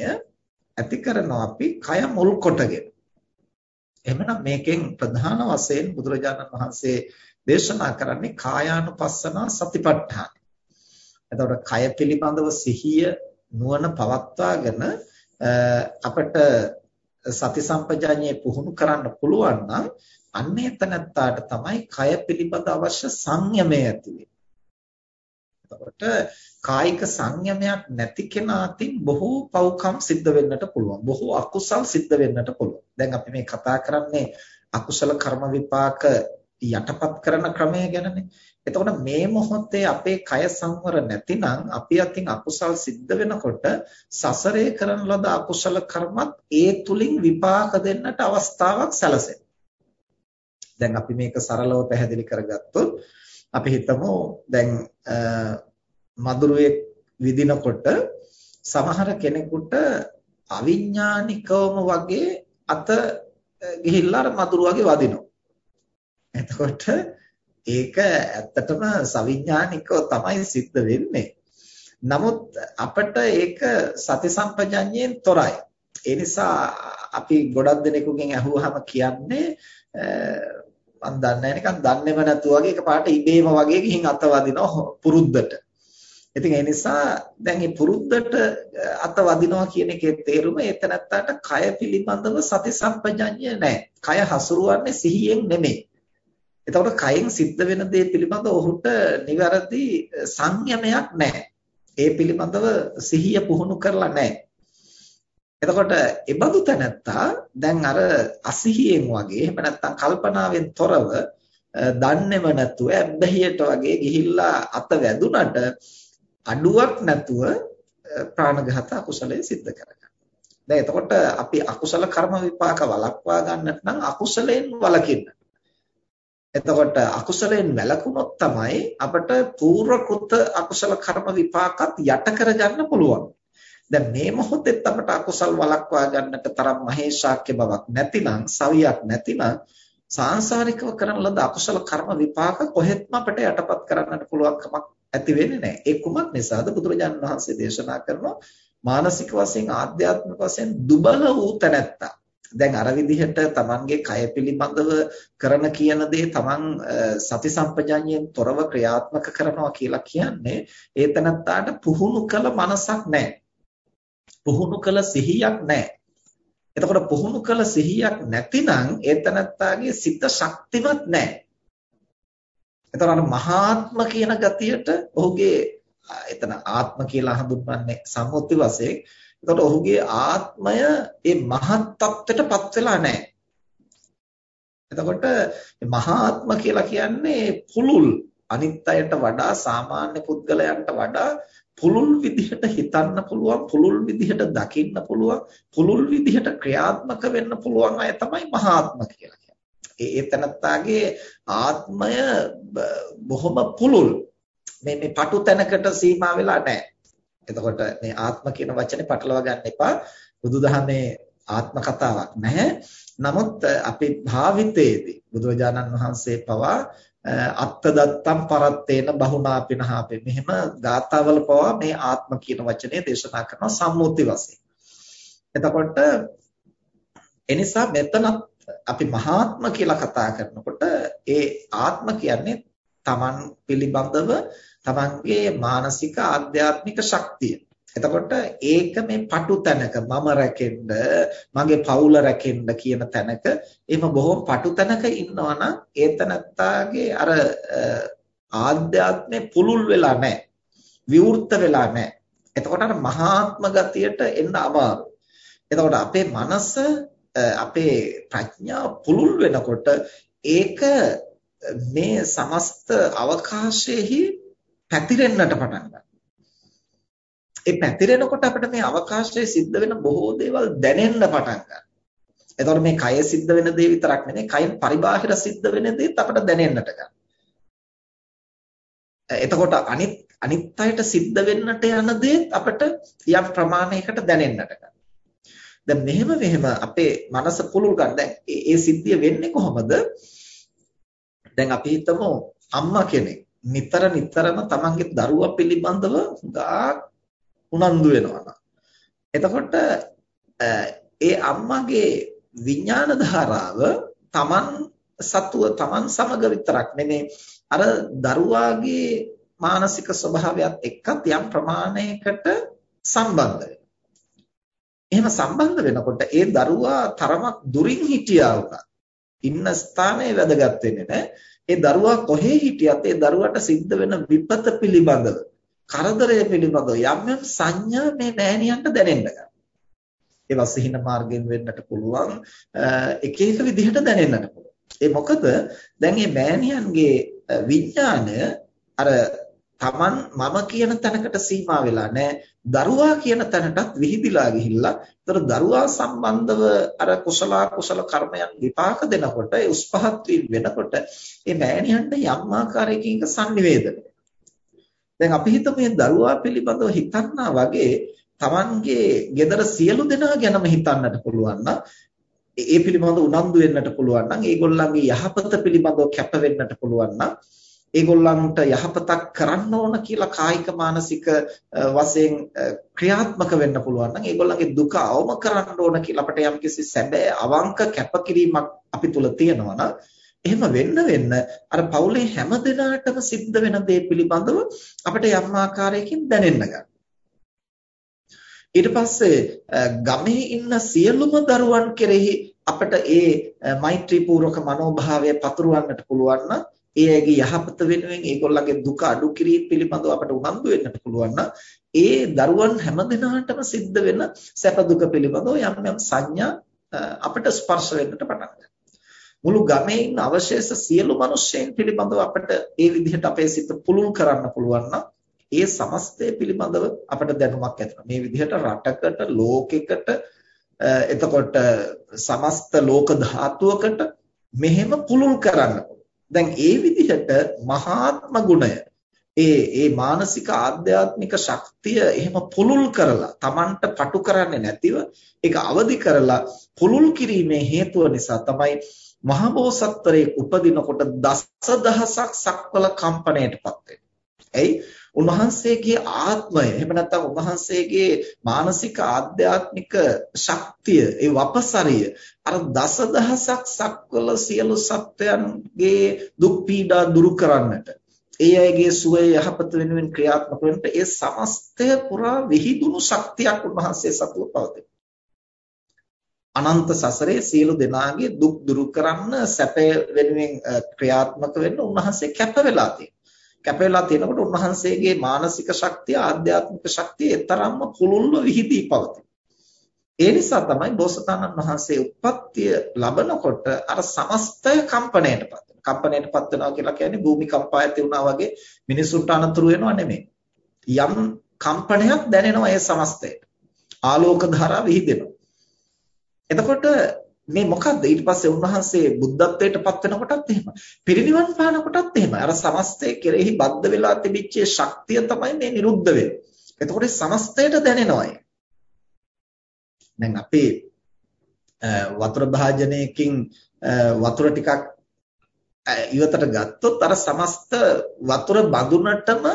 ඇති කරනවා අපි කය මුල් කොටගෙන. එහෙමනම් මේකෙන් ප්‍රධාන වශයෙන් බුදුරජාණන් වහන්සේ දේශනා කරන්නේ කායානුපස්සනා සතිපට්ඨාන. එතකොට කය පිළිබඳව සිහිය නුවණ පවත්වාගෙන අපිට සති සම්පජාඤ්ඤේ පුහුණු කරන්න පුළුවන් නම් අන්නේ තනත්තාට තමයි කය පිළිබඳ අවශ්‍ය සංයමය ඇති එතකොට කායික සංයමයක් නැති කෙනාටින් බොහෝ පව්කම් සිද්ධ වෙන්නට පුළුවන්. බොහෝ අකුසල් සිද්ධ වෙන්නට පුළුවන්. දැන් අපි මේ කතා කරන්නේ අකුසල කර්ම විපාක යටපත් කරන ක්‍රමය ගැනනේ. එතකොට මේ මොහොතේ අපේ කය සංවර නැතිනම් අපි අතින් අකුසල් සිද්ධ වෙනකොට සසරේ කරන ලද අකුසල කර්මත් ඒ තුලින් විපාක දෙන්නට අවස්ථාවක් සැලසෙනවා. දැන් අපි මේක සරලව පැහැදිලි කරගත්තොත් අපි හිතමු දැන් මදුරුවේ විදිනකොට සමහර කෙනෙකුට අවිඥානිකවම වගේ අත ගිහිල්ලා අර මදුරුවගේ වදිනවා. එතකොට ඒක ඇත්තටම සවිඥානිකව තමයි සිද්ධ වෙන්නේ. නමුත් අපිට ඒක සති සම්පජඤ්ඤයෙන් තොරයි. ඒ නිසා අපි ගොඩක් දෙනෙකුගෙන් අහුවාම කියන්නේ මම දන්නේ නිකන් දන්නේම නැතු වගේ එකපාරට ඉබේම වගේ ගිහින් අත වදිනවා පුරුද්දට. ඉතින් ඒ නිසා දැන් මේ පුරුද්දට අත වදිනවා කියන එකේ තේරුම එතනත්තට කය පිළිබඳව සති සම්පජඤ්ඤය නැහැ. කය හසුරුවන්නේ සිහියෙන් නෙමෙයි. එතකොට කයෙන් සිද්ධ වෙන දේ පිළිබඳව ඔහුට නිවැරදි සංයමයක් නැහැ. ඒ පිළිබඳව සිහිය පුහුණු කරලා නැහැ. එතකොට ඒබඳු තැනත්තා දැන් අර අසිහියෙන් වගේ එහෙම නැත්නම් කල්පනාවෙන් තොරව දන්නේම නැතුව ඇබ්බැහියට වගේ ගිහිල්ලා අත වැදුනට අඩුවක් නැතුව ප්‍රාණඝාත අකුසලයේ සිද්ධ කරගන්නවා. දැන් එතකොට අපි අකුසල කර්ම විපාක වළක්වා ගන්නට නම් අකුසලයෙන් වළකින්න. එතකොට අකුසලයෙන් වැළකුණොත් තමයි අපට පූර්වකృత අකුසල කර්ම විපාකත් යට කරගන්න පුළුවන්. දැන් මේ මොහොතෙත් අපට අකුසල් වළක්වා ගන්නට තරම් මහේශාක්‍ය බවක් නැතිනම්, සවියක් නැතිනම් සාංශාරිකව කරන ලද අකුසල කර්ම විපාක කොහෙත්ම අපට යටපත් කරන්නට පුළුවන් කමක් ඇති වෙන්නේ නැහැ. ඒ කුමක් නිසාද බුදුරජාණන් වහන්සේ දේශනා කරනවා මානසික වශයෙන් ආධ්‍යාත්මික වශයෙන් දුබල වූ තැනැත්තා. දැන් අර විදිහට Tamanගේ කය පිළිබඳව කරන කියන දේ Taman සති සම්පජාඤ්ඤයෙන් තොරව ක්‍රියාත්මක කරනවා කියලා කියන්නේ ඒ තැනත්තාට පුහුණු කළ මනසක් නැහැ. පුහුණු කළ සිහියක් නැහැ. එතකොට පුහුණු කළ සිහියක් නැතිනම් ඒ තැනත්තාගේ සිත ශක්තිමත් නැහැ. එතකොට අර මහාත්ම කියන ගතියට ඔහුගේ එතන ආත්ම කියලා හඳුන්වන්නේ සම්මුති වශයෙන්. එතකොට ඔහුගේ ආත්මය ඒ මහත් තත්ත්වයටපත් වෙලා නැහැ. එතකොට මහාත්ම කියලා කියන්නේ පුලුල් අනිත් අයට වඩා සාමාන්‍ය පුද්ගලයන්ට වඩා පුළුල් විදිහට හිතන්න පුළුවන් පුළුල් විදිහට දකින්න පුළුවන් පුළුල් විදිහට ක්‍රියාත්මක වෙන්න පුළුවන් අය තමයි මහාත්ම කියලා කියන්නේ. ඒ තනත්තාගේ ආත්මය බොහොම පුළුල්. මේ මේ පටු තැනකට සීමා වෙලා නැහැ. එතකොට මේ ආත්ම කියන වචනේ පටලවා ගන්න එපා. බුදුදහමේ ආත්ම කතාවක් නැහැ. නමුත් අපි භාවිතයේදී බුදුරජාණන් වහන්සේ පවා අත්තදත්තම් පරත්තේන බහුනාපිනහපේ මෙහෙම ගාථාවල පවා මේ ආත්ම කියන වචනේ දේශනා කරනවා සම්මුති වශයෙන්. එතකොට එනිසා මෙතන අපි මහාත්ම කියලා කතා කරනකොට ඒ ආත්ම කියන්නේ Taman පිළිබඳව Tamanගේ මානසික ආධ්‍යාත්මික ශක්තිය. එතකොට ඒක මේ පටු තැනක මම රැකෙන්න මගේ පවුල රැකෙන්න කියන තැනක එහෙම බොහොම පටු තැනක ඉන්නවා නම් ඒ තැනත්තාගේ අර ආධ්‍යාත්මේ පුළුල් වෙලා නැහැ. විවෘත වෙලා නැහැ. එතකොට අර මහාත්ම ගතියට එන්න අමාරුයි. එතකොට අපේ මනස අපේ ප්‍රඥාව පුළුල් වෙනකොට ඒක මේ සමස්ත අවකාශයේහි පැතිරෙන්නට පටන් ගන්නවා ඒ පැතිරෙනකොට අපිට මේ අවකාශයේ සිද්ධ වෙන බොහෝ දේවල් දැනෙන්න පටන් ගන්නවා. එතකොට මේ කය සිද්ධ වෙන දේ විතරක් නෙමෙයි කයින් පරිබාහිර සිද්ධ වෙන දේත් අපිට දැනෙන්නට ගන්නවා. එතකොට අනිත් අනිත් අයට සිද්ධ වෙන්නට යන දේත් අපිට යම් ප්‍රමාණයකට දැනෙන්නට ගන්නවා. දැන් මෙහෙම මෙහෙම අපේ මනස පුළුල් ගන්න. දැන් ඒ සිද්ධිය වෙන්නේ කොහොමද? දැන් අපි හිතමු අම්මා කෙනෙක් නිතර නිතරම තමන්ගේ දරුවා පිළිබඳව ගාක් උනන්දු වෙනවා එතකොට ඒ අම්මගේ විඥාන ධාරාව Taman සතුව Taman සමග විතරක් නෙමේ අර දරුවාගේ මානසික ස්වභාවයත් එක්කත් යම් ප්‍රමාණයකට සම්බන්ධ එහෙම සම්බන්ධ වෙනකොට ඒ දරුවා තරමක් දුරින් හිටියා වුණා. ඉන්න ස්ථානය වැදගත් වෙන්නේ නැහැ. ඒ දරුවා කොහේ හිටියත් ඒ දරුවට සිද්ධ වෙන විපත පිළිබඳව කරදරය පිළිබඳව යම් යම් සංඥා මේ මෑණියන්ට දැනෙන්න ගන්නවා. ඒවා සිහින මාර්ගයෙන් වෙන්නට පුළුවන් එක එක විදිහට දැනෙන්නට පුළුවන්. ඒ මොකද දැන් මේ මෑණියන්ගේ විඥානය අර Taman මම කියන තැනකට සීමා වෙලා නැහැ. දරුවා කියන තැනටත් විහිදිලා ගිහිල්ලා ඒතර දරුවා සම්බන්ධව අර කුසල කුසල කර්මයන් විපාක දෙනකොට ඒ උස්පහත් වීම වෙනකොට මේ මෑණියන්ට යම් ආකාරයකින් සංනිවේදනය දැන් අපි හිතමු මේ දරුවා පිළිබඳව හිතන්නා වගේ Tamanගේ gedara සියලු දෙනා ගැනම හිතන්නට පුළුවන් නම් ඒ පිළිබඳව උනන්දු වෙන්නට පුළුවන් නම් ඒගොල්ලන්ගේ යහපත පිළිබඳව කැප වෙන්නට පුළුවන් නම් ඒගොල්ලන්ට යහපතක් කරන්න ඕන කියලා කායික මානසික වශයෙන් ක්‍රියාත්මක වෙන්න පුළුවන් නම් ඒගොල්ලන්ගේ දුක අවම කරන්න ඕන කියලා අපිට යම්කිසි සැබෑ අවංක කැපකිරීමක් අපි තුල තියෙනවා නම් එහෙම වෙන්න වෙන්න අර පවුලේ හැම දෙනාටම සිද්ධ වෙන දේ පිළිබඳව අපිට යම් ආකාරයකින් දැනෙන්න ගන්නවා. ඊට පස්සේ ගමේ ඉන්න සියලුම දරුවන් කෙරෙහි අපිට ඒ මෛත්‍රීපූර්වක මනෝභාවය පතුරවන්නට පුළුවන් නම් ඒ අයගේ යහපත වෙනුවෙන් ඒගොල්ලන්ගේ දුක අඩු කිරීම පිළිබඳව අපට උනන්දු වෙන්නට පුළුවන් නම් ඒ දරුවන් හැමදෙනාටම සිද්ධ වෙන සැප දුක පිළිබඳව යම් යම් සංඥා අපට ස්පර්ශ වෙන්නට පටන් ගන්නවා. මුළු ගමේ ඉන්න අවශේෂ සියලු මිනිස්සෙන් පිළිබඳව අපිට ඒ විදිහට අපේ සිත පුළුල් කරන්න පුළුවන් නම් ඒ සමස්තය පිළිබඳව අපිට දැනුමක් ඇතිවෙනවා. මේ විදිහට රටකට ලෝකයකට එතකොට සමස්ත ලෝක ධාතුවකට මෙහෙම පුළුල් කරන්න දැන් ඒ විදිහට මහාත්ම ගුණය ඒ ඒ මානසික ආධ්‍යාත්මික ශක්තිය එහෙම පුළුල් කරලා Tamanට පටු කරන්නේ නැතිව ඒක අවදි කරලා පුළුල් කිරීමේ හේතුව නිසා තමයි මහබෝසත්වරයෙක් උපදිනකොට දසදහසක් සක්වල කම්පණයටපත් වෙනවා. එයි උන්වහන්සේගේ ආත්මය එහෙම නැත්නම් උන්වහන්සේගේ මානසික ආධ්‍යාත්මික ශක්තිය ඒ වපසරිය අර දසදහසක් සක්වල සියලු සත්වයන්ගේ දුක් පීඩා දුරු කරන්නට ඒ අයගේ සුවය යහපත වෙනුවෙන් ක්‍රියාත්මක වෙන්නට ඒ සමස්තය පුරා විහිදුණු ශක්තියක් උන්වහන්සේ සතුව පවතී. අනන්ත සසරේ සියලු දෙනාගේ දුක් දුරු කරන්න සැපය වෙනුවෙන් ක්‍රියාත්මක වෙන්න උන්වහන්සේ කැප වෙලා තියෙනවා. කැප වෙලා තියෙනකොට උන්වහන්සේගේ මානසික ශක්තිය ආධ්‍යාත්මික ශක්තිය තරම්ම පුළුල්ව විහිදී පවතී. ඒ නිසා තමයි බෝසතාණන් වහන්සේ උප්පත්තිය ලබනකොට අර සමස්තය කම්පණයටපත් කම්පණයටපත් වෙනවා කියලා කියන්නේ භූමි කම්පා ඇති වුණා වගේ මිනිසුන්ට අනතුරු වෙනව නෙමෙයි. යම් කම්පනයක් දැනෙනවා ඒ සමස්තයට. ආලෝක ධාරා විහිදෙනවා. එතකොට මේ මොකද්ද ඊට පස්සේ උන්වහන්සේ බුද්ධත්වයට පත් වෙනකොටත් එහෙම පිරිනිවන් පානකොටත් එහෙම අර සමස්තය කෙරෙහි බද්ධ වෙලා තිබිච්ච ශක්තිය තමයි මේ නිරුද්ධ වෙන්නේ. එතකොට සමස්තයට දැනෙනවා දැන් අපි වතුර භාජනයකින් වතුර ටිකක් ඉවතට ගත්තොත් අර සමස්ත වතුර බඳුනටම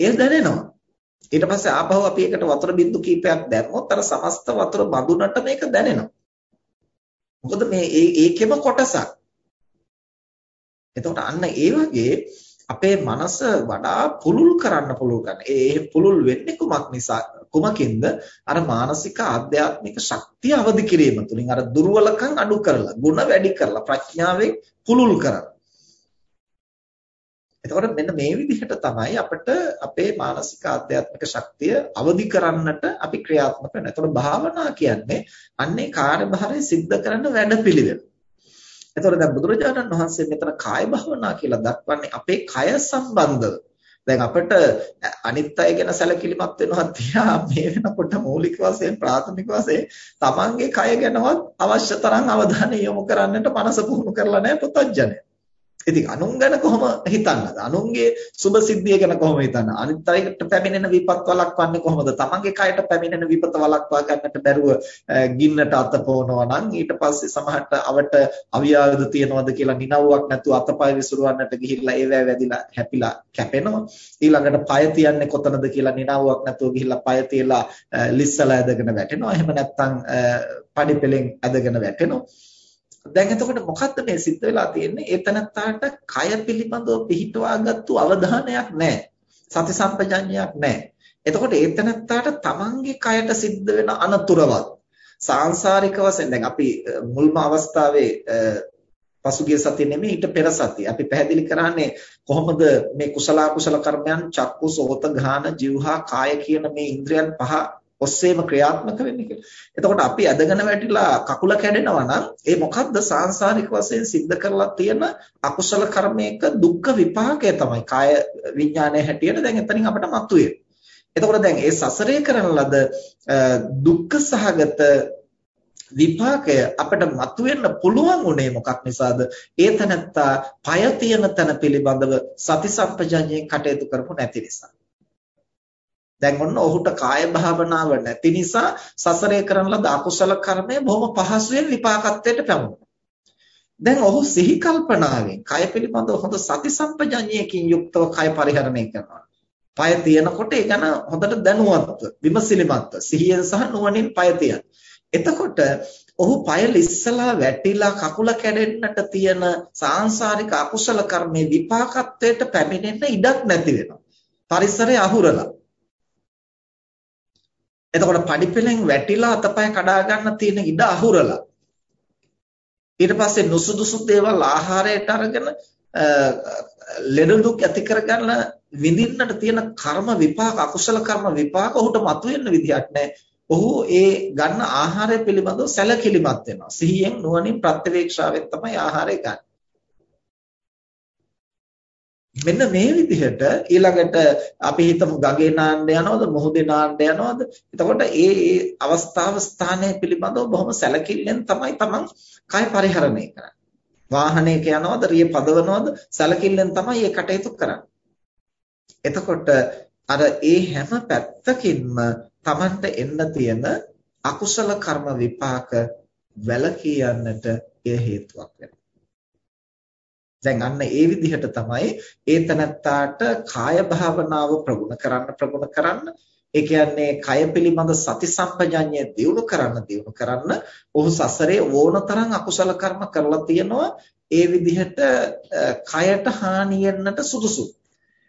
එය දැනෙනවා. ඊට පස්සේ ආපහු අපි ඒකට වතුර බින්දු කීපයක් දැම්මොත් අර සමස්ත වතුර බඳුනට මේක දැනෙනවා. මොකද මේ ඒකෙම කොටසක්. එතකොට අන්න ඒ වගේ අපේ මනස වඩා පුළුල් කරන්න පුළුල් කරන. ඒ පුළුල් වෙන්නේ කුමක් නිසා? කුමකින්ද? අර මානසික ආධ්‍යාත්මික ශක්තිය අවදි කිරීම තුළින් අර දුර්වලකම් අඩු කරලා, ಗುಣ වැඩි කරලා, ප්‍රඥාවෙන් පුළුල් කරලා. එතකොට මෙන්න මේ විදිහට තමයි අපිට අපේ මානසික ආධ්‍යාත්මික ශක්තිය අවදි කරන්නට අපි ක්‍රියාත්මක වෙනවා. එතකොට භාවනා කියන්නේ අන්නේ කාර්යභාරය સિદ્ધ කරන වැඩපිළිවෙල. එතකොට දැන් බුදුරජාණන් වහන්සේ මෙතන කාය භාවනා කියලා දක්වන්නේ අපේ කය සම්බන්ධව. දැන් අපිට අනිත් අය ගැන සැලකිලිමත් වෙනවා තියා මේ වෙනකොට මූලික වශයෙන් ප්‍රාථමික වශයෙන් තමන්ගේ කය ගැනවත් අවශ්‍ය තරම් අවධානය යොමු කරන්නට මනස පුහුණු කරලා නැහැ පුතඥය. ඉතින් අනුන් ගැන කොහොම හිතන්නද? අනුන්ගේ සුභ සිද්ධිය ගැන කොහොම හිතන්නද? අනිත් අයට පැමිණෙන විපත් වළක්වන්නේ කොහොමද? තමන්ගේ කයට පැමිණෙන විපත වළක්වා ගන්නට බැරුව ගින්නට අත පොවනවා නම් ඊට පස්සේ සමහරට අවට අවියාවද තියනවද කියලා නිනව්වක් නැතුව අතපය විසිරවන්නට ගිහිල්ලා ඒවැ වැදිලා හැපිලා කැපෙනවා. ඊළඟට පය තියන්නේ කොතනද කියලා නිනව්වක් නැතුව ගිහිල්ලා පය තියලා ලිස්සලා ඇදගෙන වැටෙනවා. එහෙම නැත්නම් පඩිපෙලෙන් ඇදගෙන වැටෙනවා. දැන් එතකොට මොකද්ද මේ සිද්ධ වෙලා තියෙන්නේ? ඒ තනත්තාට කය පිළිබඳව පිහිටවාගත්තු අවධානයක් නැහැ. සති සම්පජඤ්ඤයක් නැහැ. එතකොට ඒ තනත්තාට තමන්ගේ කයට සිද්ධ වෙන අනතුරවත් සාංශාරික වශයෙන් දැන් අපි මුල්ම අවස්ථාවේ පසුගිය සතියේ නෙමෙයි ඊට පෙර සතියේ අපි පැහැදිලි කරන්නේ කොහොමද මේ කුසල කුසල කර්මයන් චක්කු සෝත ගාන જીවහා කාය කියන මේ ඉන්ද්‍රයන් පහ ඔස්සේම ක්‍රියාත්මක වෙන්නේ කියලා. එතකොට අපි ඇදගෙන වැටිලා කකුල කැඩෙනවා නම් ඒ මොකද්ද සාංශාරික වශයෙන් සිද්ධ කරලා තියෙන අකුසල කර්මයක දුක්ඛ විපාකය තමයි. කාය විඥානයේ හැටියට දැන් එතනින් අපිට මතුවේ. එතකොට දැන් ඒ සසරේ කරන ලද දුක්ඛ සහගත විපාකය අපිට මතුවෙන්න පුළුවන් උනේ මොකක් නිසාද? ඒ තනත්තා පය තියෙන තැන පිළිබඳව සති සම්පජඤ්ඤයෙන් කටයුතු කරපු නැති නිසා. දැන් ඔන්න ඔහුට කාය භාවනාව නැති නිසා සසරේ කරන ලද අකුසල කර්මය බොහොම පහසුවෙන් විපාකත්වයට පැමුණා. දැන් ඔහු සිහි කල්පනාවෙන් කය පිළිබඳව හොඳ සති සම්පජඤ්ඤයකින් යුක්තව කය පරිහරණය කරනවා. පය තියෙනකොට ඒ ගැන හොඳට දැනුවත්ව විමසිලිමත්ව සිහියෙන් සහ නුවණින් පය තියන. එතකොට ඔහු පය ලිස්සලා වැටිලා කකුල කැඩෙන්නට තියෙන සාංශාරික අකුසල කර්මේ විපාකත්වයට පැමිණෙන්න ඉඩක් නැති වෙනවා. පරිසරය අහුරලා එතකොට පඩිපෙලෙන් වැටිලා අතපය කඩා ගන්න තියෙන ඉඩ අහුරලා ඊට පස්සේ නුසුදුසු දේවල් ආහාරයට අරගෙන ලෙඩ දුක් ඇති කරගන්න විඳින්නට තියෙන කර්ම විපාක අකුසල කර්ම විපාක ඔහුට මතුවෙන්න විදියක් නැහැ. ඔහු ඒ ගන්න ආහාරය පිළිබඳව සැලකිලිමත් වෙනවා. සිහියෙන් නුවණින් ප්‍රත්‍යවේක්ෂාවෙන් තමයි ආහාරය ගන්න. මෙන්න මේ විදිහට ඊළඟට අපි හිතමු ගගේ නාන්න යනවද මොහොතේ නාන්න යනවද? එතකොට ඒ ඒ අවස්ථාව ස්ථානය පිළිබඳව බොහොම සැලකිල්ලෙන් තමයි තමන් කය පරිහරණය කරන්නේ. වාහනයක යනවද රිය පදවනවද? සැලකිල්ලෙන් තමයි ඒ කටයුතු කරන්නේ. එතකොට අර ඒ හැම පැත්තකින්ම තමන්ට එන්න තියෙන අකුසල කර්ම විපාක වැළකී යන්නට එය හේතුවක් වෙනවා. දැන් අන්න ඒ විදිහට තමයි ඒ තනත්තාට කාය භාවනාව ප්‍රගුණ කරන්න ප්‍රගුණ කරන්න ඒ කියන්නේ කය පිළිබඳ සති සම්පජඤ්ඤය දියුණු කරන්න දියුණු කරන්න ඔහු සසරේ ඕනතරම් අකුසල කර්ම කරලා තියෙනවා ඒ විදිහට කයට හානියෙන්නට සුදුසු.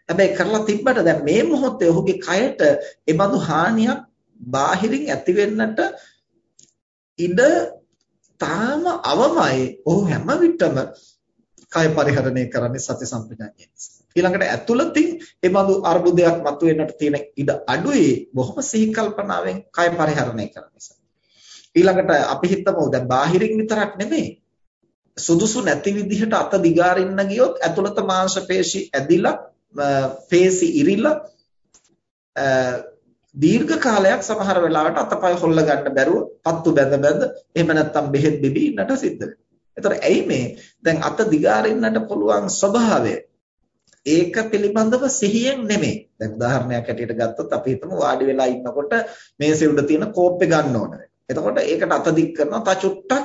හැබැයි කරලා තිබ්බට දැන් මේ මොහොතේ ඔහුගේ කයට එබඳු හානියක් බාහිරින් ඇති වෙන්නට ඉඩ තාම අවමයි. ඔහු හැම විටම කය පරිහරණය කරන්නේ සති සම්පජඤ්ඤයෙන්. ඊළඟට ඇතුළතින් ඒ බඳු අර්බුදයක් මතුවෙන්නට තියෙන ඉඩ අඩුයි බොහොම සිහි කල්පනාවෙන් කය පරිහරණය කරන නිසා. ඊළඟට අපි හිතමු දැන් බාහිරින් විතරක් නෙමෙයි සුදුසු නැති විදිහට අත දිගාරින්න ගියොත් ඇතුළත මාංශ පේශි ඇදිලා පේශි ඉරිලා දීර්ඝ කාලයක් සමහර වෙලාවට අතපය හොල්ල ගන්න බැරුව පත්තු බැඳ බැඳ එහෙම නැත්නම් බෙහෙත් බිබී ඉන්නට සිද්ධ වෙනවා. ඒතර ඇයි මේ දැන් අත දිගාරින්නට පුළුවන් ස්වභාවය ඒක පිළිබඳව සිහියෙන් නෙමෙයි. දැන් උදාහරණයක් ඇටියට ගත්තොත් අපි හිතමු වාඩි වෙලා ඉන්නකොට මේසේ උඩ තියෙන කෝප්පේ ගන්න ඕන. එතකොට ඒකට අත දික් කරනවා තා චුට්ටක්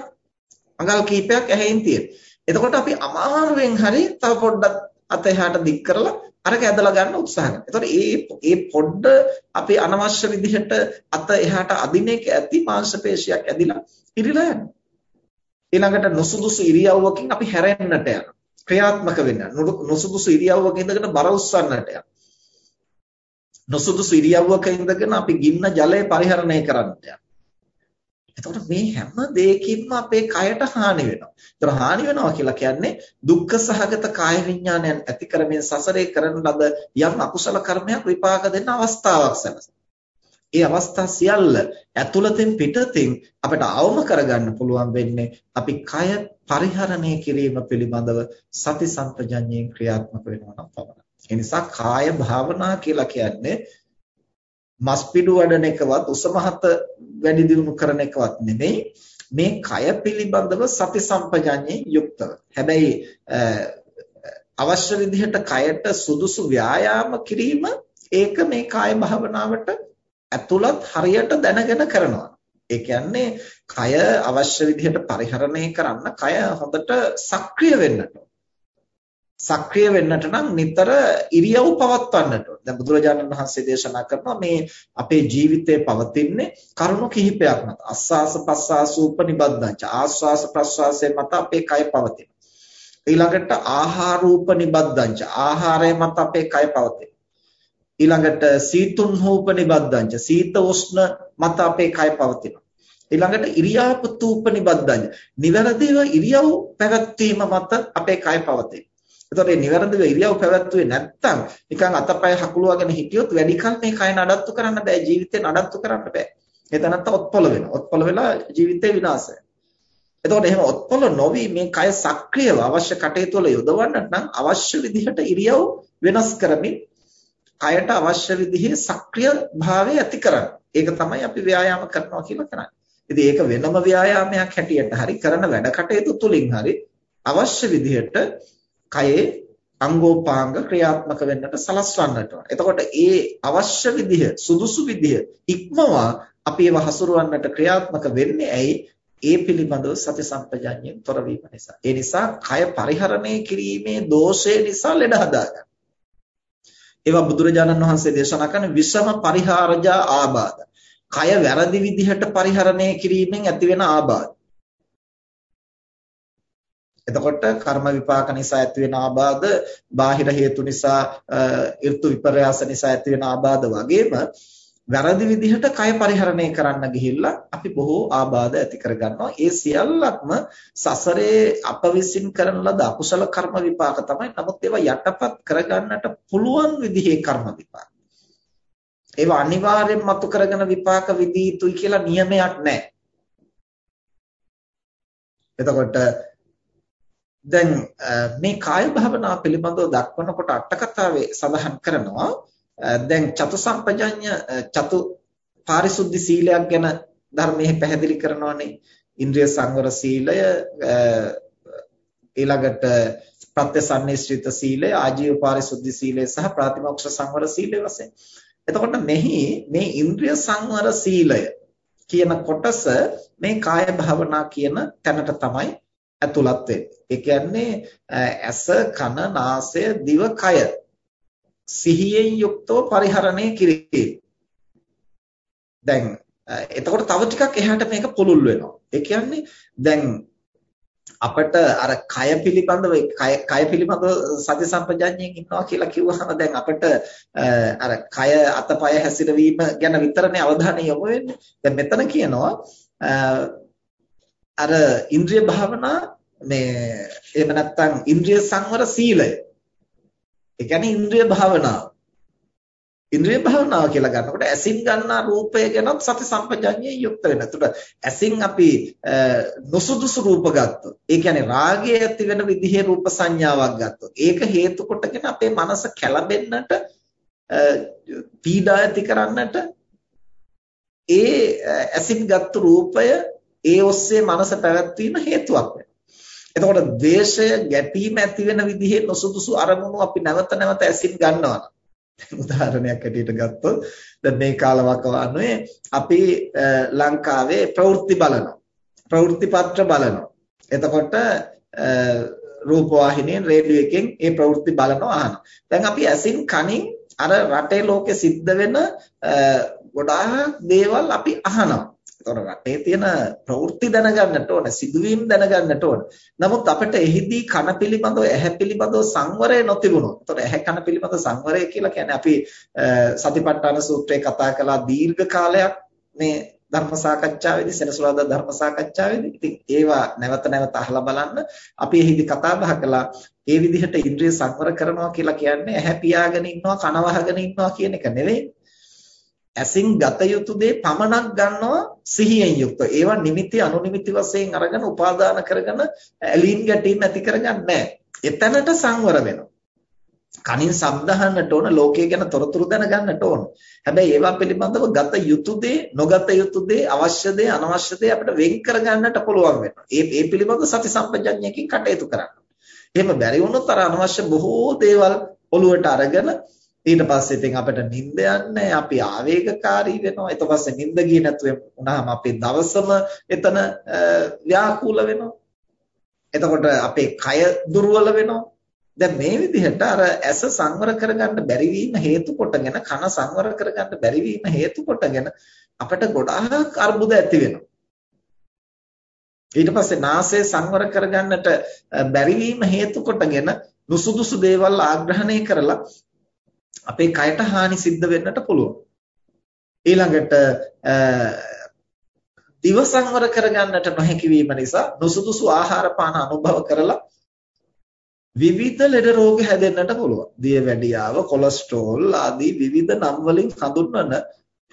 අඟල් කීපයක් ඇහෙන් තියෙන. එතකොට අපි අමාරුවෙන් හරි තව පොඩ්ඩක් අත එහාට දික් කරලා අරක ඇදලා ගන්න උත්සාහ කරනවා. එතකොට මේ මේ පොඩ්ඩ අපි අනවශ්‍ය විදිහට අත එහාට අදින එක ඇති මාංශ පේශියක් ඇදිලා ඉරිලා යනවා. ඊළඟට නොසුදුසු ඉරියව්වකින් අපි හැරෙන්නට යනවා. ක්‍රියාත්මක වෙන්න. නොසුදුසු ඉරියව්වක ඉඳගෙන බර උස්සන්නට යනවා. නොසුදුසු ඉරියව්වක ඉඳගෙන අපි ගින්න ජලය පරිහරණය කරන්නට යනවා. එතකොට මේ හැම දෙයකින්ම අපේ කයට හානි වෙනවා. ඒතර හානි වෙනවා කියලා කියන්නේ දුක්ඛ සහගත කාය විඥානයන් ඇති කරමින් සසරේ කරන ලද යම් අකුසල කර්මයක් විපාක දෙන්න අවස්ථාවක් සැලසෙනවා. ඒ අවස්ථා සියල්ල ඇතුළතින් පිටතින් අපිට අවම කරගන්න පුළුවන් වෙන්නේ අපි කය පරිහරණය කිරීම පිළිබඳව සති සම්පජඤ්ඤයෙන් ක්‍රියාත්මක වෙනවා නම් පමණයි. ඒ නිසා කාය භාවනා කියලා කියන්නේ මස්පිඩු වඩන එකවත් උසමහත වැඩි දියුණු කරන එකවත් නෙමෙයි මේ කය පිළිබඳව සති සම්පජඤ්ඤයෙන් යුක්තව. හැබැයි අවශ්‍ය විදිහට කයට සුදුසු ව්‍යායාම කිරීම ඒක මේ කාය භාවනාවට ඇතුළත් හරියට දැනගෙන කරනවා. ඒ කියන්නේ කය අවශ්‍ය විදිහට පරිහරණය කරන්න කය හොඳට සක්‍රිය වෙන්නට සක්‍රිය වෙන්නට නම් නිතර ඉරියව් පවත්වන්නට ඕන. දැන් බුදුරජාණන් වහන්සේ දේශනා කරනවා මේ අපේ ජීවිතේ පවතින්නේ කරුණු කිහිපයක් මත. අස්වාස පස්වාස උපනිබද්ධංච ආස්වාස ප්‍රස්වාසයේ මත අපේ කය පවතිනවා. ඊළඟට ආහාර උපනිබද්ධංච ආහාරය මත අපේ කය පවතිනවා. ඊළඟට සීතුන් හෝපනිබද්ධංච සීත උෂ්ණ මත අපේ කය පවතිනවා. ඊළඟට ඉරියාපතූපනිබද්ධංච නිවැරදිව ඉරියව් පැවැත්වීම මත අපේ කය පවතිනවා. එතකොට මේ නිවැරදිව ඉරියව් පැවැත්වුවේ නැත්නම් නිකන් අතපය හකුලුවගෙන හිටියොත් වැඩි කල මේ කය නඩත්තු කරන්න බෑ. ජීවිතේ නඩත්තු කරන්න බෑ. ඒ තනත්ත ඔත්පොළ වෙනවා. ඔත්පොළ වෙලා ජීවිතේ විනාශය එතකොට එහෙම ඔත්පොළ නොවි මේ කය සක්‍රියව අවශ්‍ය කටයුතු වල යොදවන්නට නම් අවශ්‍ය විදිහට ඉරියව් වෙනස් කරමින් කයට අවශ්‍ය විදිහේ සක්‍රිය භාවය ඇති කරන්න. ඒක තමයි අපි ව්‍යායාම කරනවා කියලා කරන්නේ. ඉතින් ඒක වෙනම ව්‍යායාමයක් හැටියට හරි කරන වැඩ කටයුතු තුලින් හරි අවශ්‍ය විදිහට කයේ අංගෝපාංග ක්‍රියාත්මක වෙන්නට සලස්වන්නට ඕන. එතකොට ඒ අවශ්‍ය විදිහ සුදුසු විදිහ ඉක්මවා අපි ඒව හසුරවන්නට ක්‍රියාත්මක වෙන්නේ ඇයි? ඒ පිළිබඳව සති සම්පජාඤ්ඤයෙන් තොර වීම නිසා. ඒ නිසා කය පරිහරණය කිරීමේ දෝෂය නිසා ලෙඩ හදාගන්න. ඒවා බුදුරජාණන් වහන්සේ දේශනා කරන විෂම පරිහාරජා ආබාධ. කය වැරදි විදිහට පරිහරණය කිරීමෙන් ඇතිවෙන ආබාධ. එතකොට කර්ම විපාක නිසා ඇතිවෙන ආබාධ, බාහිර හේතු නිසා, ඍතු විපර්යාස නිසා ඇතිවෙන ආබාධ වගේම වැරදි විදිහට කය පරිහරණය කරන්න ගිහිල්ලා අපි බොහෝ ආබාධ ඇති කරගන්නවා. ඒ සියල්ලක්ම සසරේ අප විසින් කරන ලද අකුසල කර්ම විපාක තමයි. නමුත් ඒවා යටපත් කරගන්නට පුළුවන් විදිහේ කර්ම විපාක. ඒවා අනිවාර්යෙන් මතු කරගෙන විපාක විදී යුතුයි කියලා නියමයක් නැහැ. එතකොට දැන් මේ කාය භාවනා පිළිබඳව දක්වනකොට අට කතාවේ සඳහන් කරනවා Uh, දැන් චතු සම්පජඤ්ඤ uh, චතු පාරිශුද්ධ සීලයක් ගැන ධර්මයේ පැහැදිලි කරනවානේ ඉන්ද්‍රිය සංවර සීලය uh, ඊළඟට ප්‍රත්‍යසන්නිශ්චිත සීලය ආජීව පාරිශුද්ධ සීලය සහ ප්‍රාතිමෝක්ෂ සංවර සීලය වශයෙන් එතකොට මෙහි මේ ඉන්ද්‍රිය සංවර සීලය කියන කොටස මේ කාය භාවනා කියන තැනට තමයි ඇතුළත් වෙන්නේ. ඒ කියන්නේ ඇස, කන, නාසය, දිව, කය සිහියෙන් යුක්තව පරිහරණය කිරීම. දැන් එතකොට තව ටිකක් එහාට මේක පුළුල් වෙනවා. ඒ කියන්නේ දැන් අපිට අර කය පිළිබඳව කය කය පිළිබඳව සති සම්පජඤ්ඤයෙන් ඉන්නවා කියලා කිව්වහම දැන් අපිට අර කය අතපය හැසිරවීම ගැන විතරනේ අවධානය යොමු වෙන්නේ. දැන් මෙතන කියනවා අර ඉන්ද්‍රිය භාවනා මේ එහෙම නැත්නම් ඉන්ද්‍රිය සංවර සීලය. ඒ කියන්නේ ඉන්ද්‍රිය භාවනාව. ඉන්ද්‍රිය භාවනාව කියලා ගන්නකොට ඇසින් ගන්නා රූපය ගැනත් සති සම්පජඤ්ඤයෙන් යුක්ත වෙනවා. එතකොට ඇසින් අපි නොසුදුසු රූප ගත්තොත්, ඒ කියන්නේ රාගය ඇති වෙන විදිහේ රූප සංඥාවක් ගත්තොත්, ඒක හේතු කොටගෙන අපේ මනස කැළඹෙන්නට, පීඩා ඇති කරන්නට ඒ ඇසින් ගත්තු රූපය ඒ ඔස්සේ මනස පැවැත්වීම හේතුවක් වෙනවා. එතකොට ද්වේෂය, ගැටීම ඇති වෙන විදිහේ නොසුදුසු අරමුණු අපි නැවත නැවත ඇසින් ගන්නවා. උදාහරණයක් ඇටියට ගත්තොත් දැන් මේ කාලවකවානුවේ අපි ලංකාවේ ප්‍රවෘත්ති බලනවා. ප්‍රවෘත්ති පත්‍ර බලනවා. එතකොට රූපවාහිනියෙන් රේඩියෝ එකෙන් ඒ ප්‍රවෘත්ති බලනවා අහනවා. දැන් අපි ඇසින් කනින් අර රටේ ලෝකෙ සිද්ධ වෙන ගොඩාක් දේවල් අපි අහනවා. ඒතකොට රටේ තියෙන ප්‍රවෘත්ති දැනගන්නට ඕන, සිදුවීම් දැනගන්නට ඕන. නමුත් අපිට එහිදී කන පිළිබඳව, ඇහැ පිළිබඳව සංවරය නොතිබුණොත්. ඒතකොට ඇහැ කන පිළිබඳව සංවරය කියලා කියන්නේ අපි සතිපට්ඨාන සූත්‍රයේ කතා කළා දීර්ඝ කාලයක් මේ ධර්ම සාකච්ඡාවේදී සෙනසුරාදා ධර්ම සාකච්ඡාවේදී ඉතින් ඒවා නැවත නැවත අහලා බලන්න අපි එහිදී කතා බහ කළා ඒ විදිහට ඉන්ද්‍රිය සංවර කරනවා කියලා කියන්නේ ඇහැ පියාගෙන ඉන්නවා කන වහගෙන ඉන්නවා කියන එක නෙවෙයි ඇසින් ගත යුතු දේ පමණක් ගන්නවා සිහියෙන් යුක්තව. ඒවා නිමිති අනුනිමිති වශයෙන් අරගෙන උපාදාන කරගෙන ඇලීම් ගැටීම් ඇති කරගන්නේ එතනට සංවර වෙනවා. කනින් ශබ්ද අහන්නට ඕන, ලෝකයේ ගැන තොරතුරු දැනගන්නට ඕන. හැබැයි ඒවා පිළිබඳව ගත යුතු දේ, නොගත යුතු දේ, අවශ්‍ය දේ, අනවශ්‍ය දේ අපිට වෙන් කරගන්නට පුළුවන් වෙනවා. ඒ ඒ පිළිබඳව සති සම්පජඤ්ඤයකින් කටයුතු කරන්න. එහෙම බැරි වුණොත් අර අනවශ්‍ය බොහෝ දේවල් ඔලුවට අරගෙන ඊට පස්සේ ඉතින් අපිට නිින්ද යන්නේ අපි ආවේගකාරී වෙනවා. ඊට පස්සේ නිින්ද ගියේ නැතුව වුණාම අපේ දවසම එතන ව්‍යාකූල වෙනවා. එතකොට අපේ කය දුර්වල වෙනවා. දැන් මේ විදිහට අර ඇස සංවර කරගන්න බැරි වීම හේතු කොටගෙන කන සංවර කරගන්න බැරි වීම හේතු කොටගෙන අපිට ගොඩාක් අර්බුද ඇති වෙනවා. ඊට පස්සේ නාසය සංවර කරගන්නට බැරි වීම හේතු කොටගෙන නුසුදුසු දේවල් ආග්‍රහණය කරලා අපේ කයට හානි සිද්ධ වෙන්නට පුළුවන්. ඊළඟට දිව සංවර කරගන්නට නොහැකි වීම නිසා නුසුදුසු ආහාර පාන අනුභව කරලා විවිධ ලෙඩ රෝග හැදෙන්නට පුළුවන්. දියවැඩියාව, කොලෙස්ටරෝල් ආදී විවිධ නම් වලින් හඳුන්වන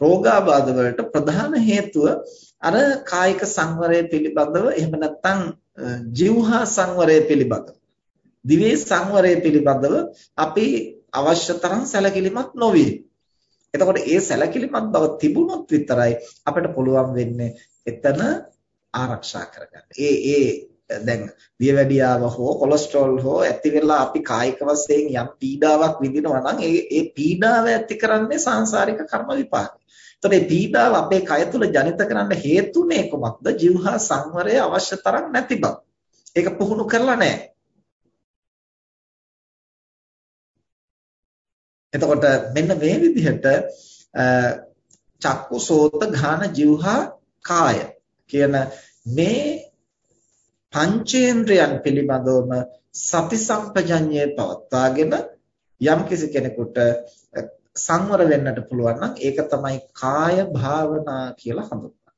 රෝගාබාධ වලට ප්‍රධාන හේතුව අර කායික සංවරය පිළිබඳව එහෙම නැත්නම් ජීවහා සංවරය පිළිබඳව දිවේ සංවරය පිළිබඳව අපි අවශ්‍ය තරම් සැලකිලිමත් නොවේ. එතකොට ඒ සැලකිලිමත් බව තිබුණොත් විතරයි අපිට පුළුවන් වෙන්නේ එතන ආරක්ෂා කරගන්න. ඒ ඒ දැන් දියවැඩියාව හෝ කොලෙස්ටරෝල් හෝ ඇති වෙලා අපි කායික වශයෙන් යම් පීඩාවක් විඳිනවා නම් ඒ ඒ පීඩාව ඇති කරන්නේ සාංශාරික කර්ම විපාක. එතකොට මේ පීඩාව අපේ කය තුල ජනිත කරන්න හේතුනේ කොමක්ද? ජීවහා සංවරය අවශ්‍ය තරම් නැති බව. ඒක පුහුණු කරලා නැහැ. එතකොට මෙන්න මේ විදිහට චක්කු සෝත ඝාන જીවහා කාය කියන මේ පංචේන්ද්‍රයන් පිළිබඳවම සති සම්පජඤ්ඤය පවත්වාගෙන යම් කිසි කෙනෙකුට සංවර වෙන්නට පුළුවන් නම් ඒක තමයි කාය භාවනා කියලා හඳුන්වන්නේ.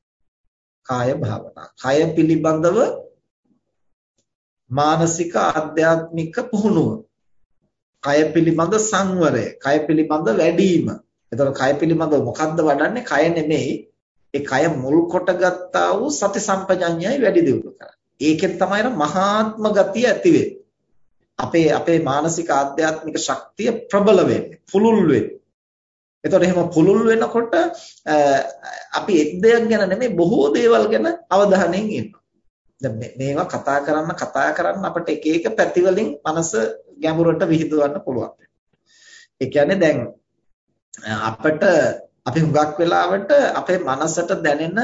කාය භාවනා. කය පිළිබඳව මානසික ආධ්‍යාත්මික පුහුණුව කය පිළිබඳ සංවරය, කය පිළිබඳ වැඩිම. එතකොට කය පිළිබඳව මොකද්ද වඩන්නේ? කය නෙමෙයි. ඒ කය මුල් කොටගත්තා වූ සති සම්පජඤ්ඤයයි වැඩි දියුණු කරන්නේ. ඒකෙන් තමයි මහාත්ම ගතිය ඇති අපේ අපේ මානසික ආධ්‍යාත්මික ශක්තිය ප්‍රබල වෙන්නේ, පුළුල් වෙන්නේ. එතකොට එහෙම පුළුල් වෙනකොට අපි එක් දෙයක් ගැන නෙමෙයි බොහෝ දේවල් ගැන අවධානයෙන් ඉන්නවා. දැන් මේවා කතා කරන්න කතා කරන්න අපිට එක එක පැති වලින් මනස ගැඹුරට විහිදුවන්න පුළුවන්. ඒ කියන්නේ දැන් අපිට අපි හුඟක් වෙලාවට අපේ මනසට දැනෙන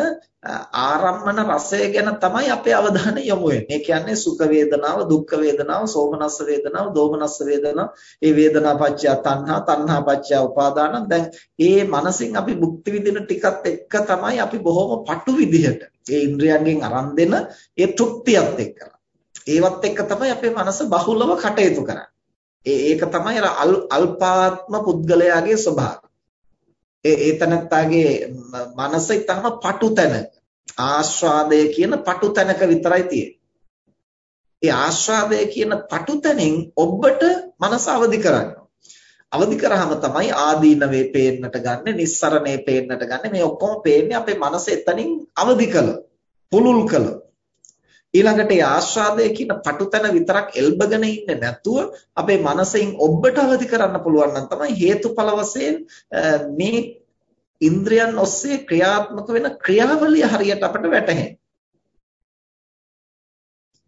ආරම්මන රසය ගැන තමයි අපේ අවධානය යොමු වෙන්නේ. ඒ කියන්නේ සුඛ වේදනාව, දුක්ඛ වේදනාව, සෝමනස්ස වේදනාව, දෝමනස්ස වේදනාව, ඒ වේදනා පත්‍ය තණ්හා, තණ්හා පත්‍ය උපාදාන. දැන් මේ මනසින් අපි භුක්ති විඳින ටිකත් එක්ක තමයි අපි බොහොම පටු විදිහට ඒ ඉන්ද්‍රයන්ගෙන් අරන් දෙන ඒ තෘප්තියත් එක්කලා. ඒවත් එක්ක තමයි අපේ මනස බහුලව කටයුතු කරන්නේ. ඒක තමයි අල්පාත්ම පුද්ගලයාගේ ස්වභාවය. ඒ ඒතනත්තාගේ මනස ඊටම පටු තැනක ආස්වාදය කියන පටු තැනක විතරයි තියෙන්නේ. ඒ ආස්වාදය කියන පටු තැනින් ඔබට මනස අවදි කරගන්නවා. අවදි කරාම තමයි ආදීනවේ පේන්නට ගන්න, නිස්සරණේ පේන්නට ගන්න. මේ ඔක්කොම පේන්නේ අපේ මනස එතනින් අවදි කළොත්, පුලුල් කළොත්. ඊළඟට ඒ ආස්වාදය කියන පටුතන විතරක් එල්බගෙන ඉන්නේ නැතුව අපේ මනසෙන් ඔබට අවදි කරන්න පුළුවන් නම් තමයි හේතුඵල වශයෙන් මේ ඉන්ද්‍රයන් ඔස්සේ ක්‍රියාත්මක වෙන ක්‍රියාවලිය හරියට අපට වැටහෙන්නේ.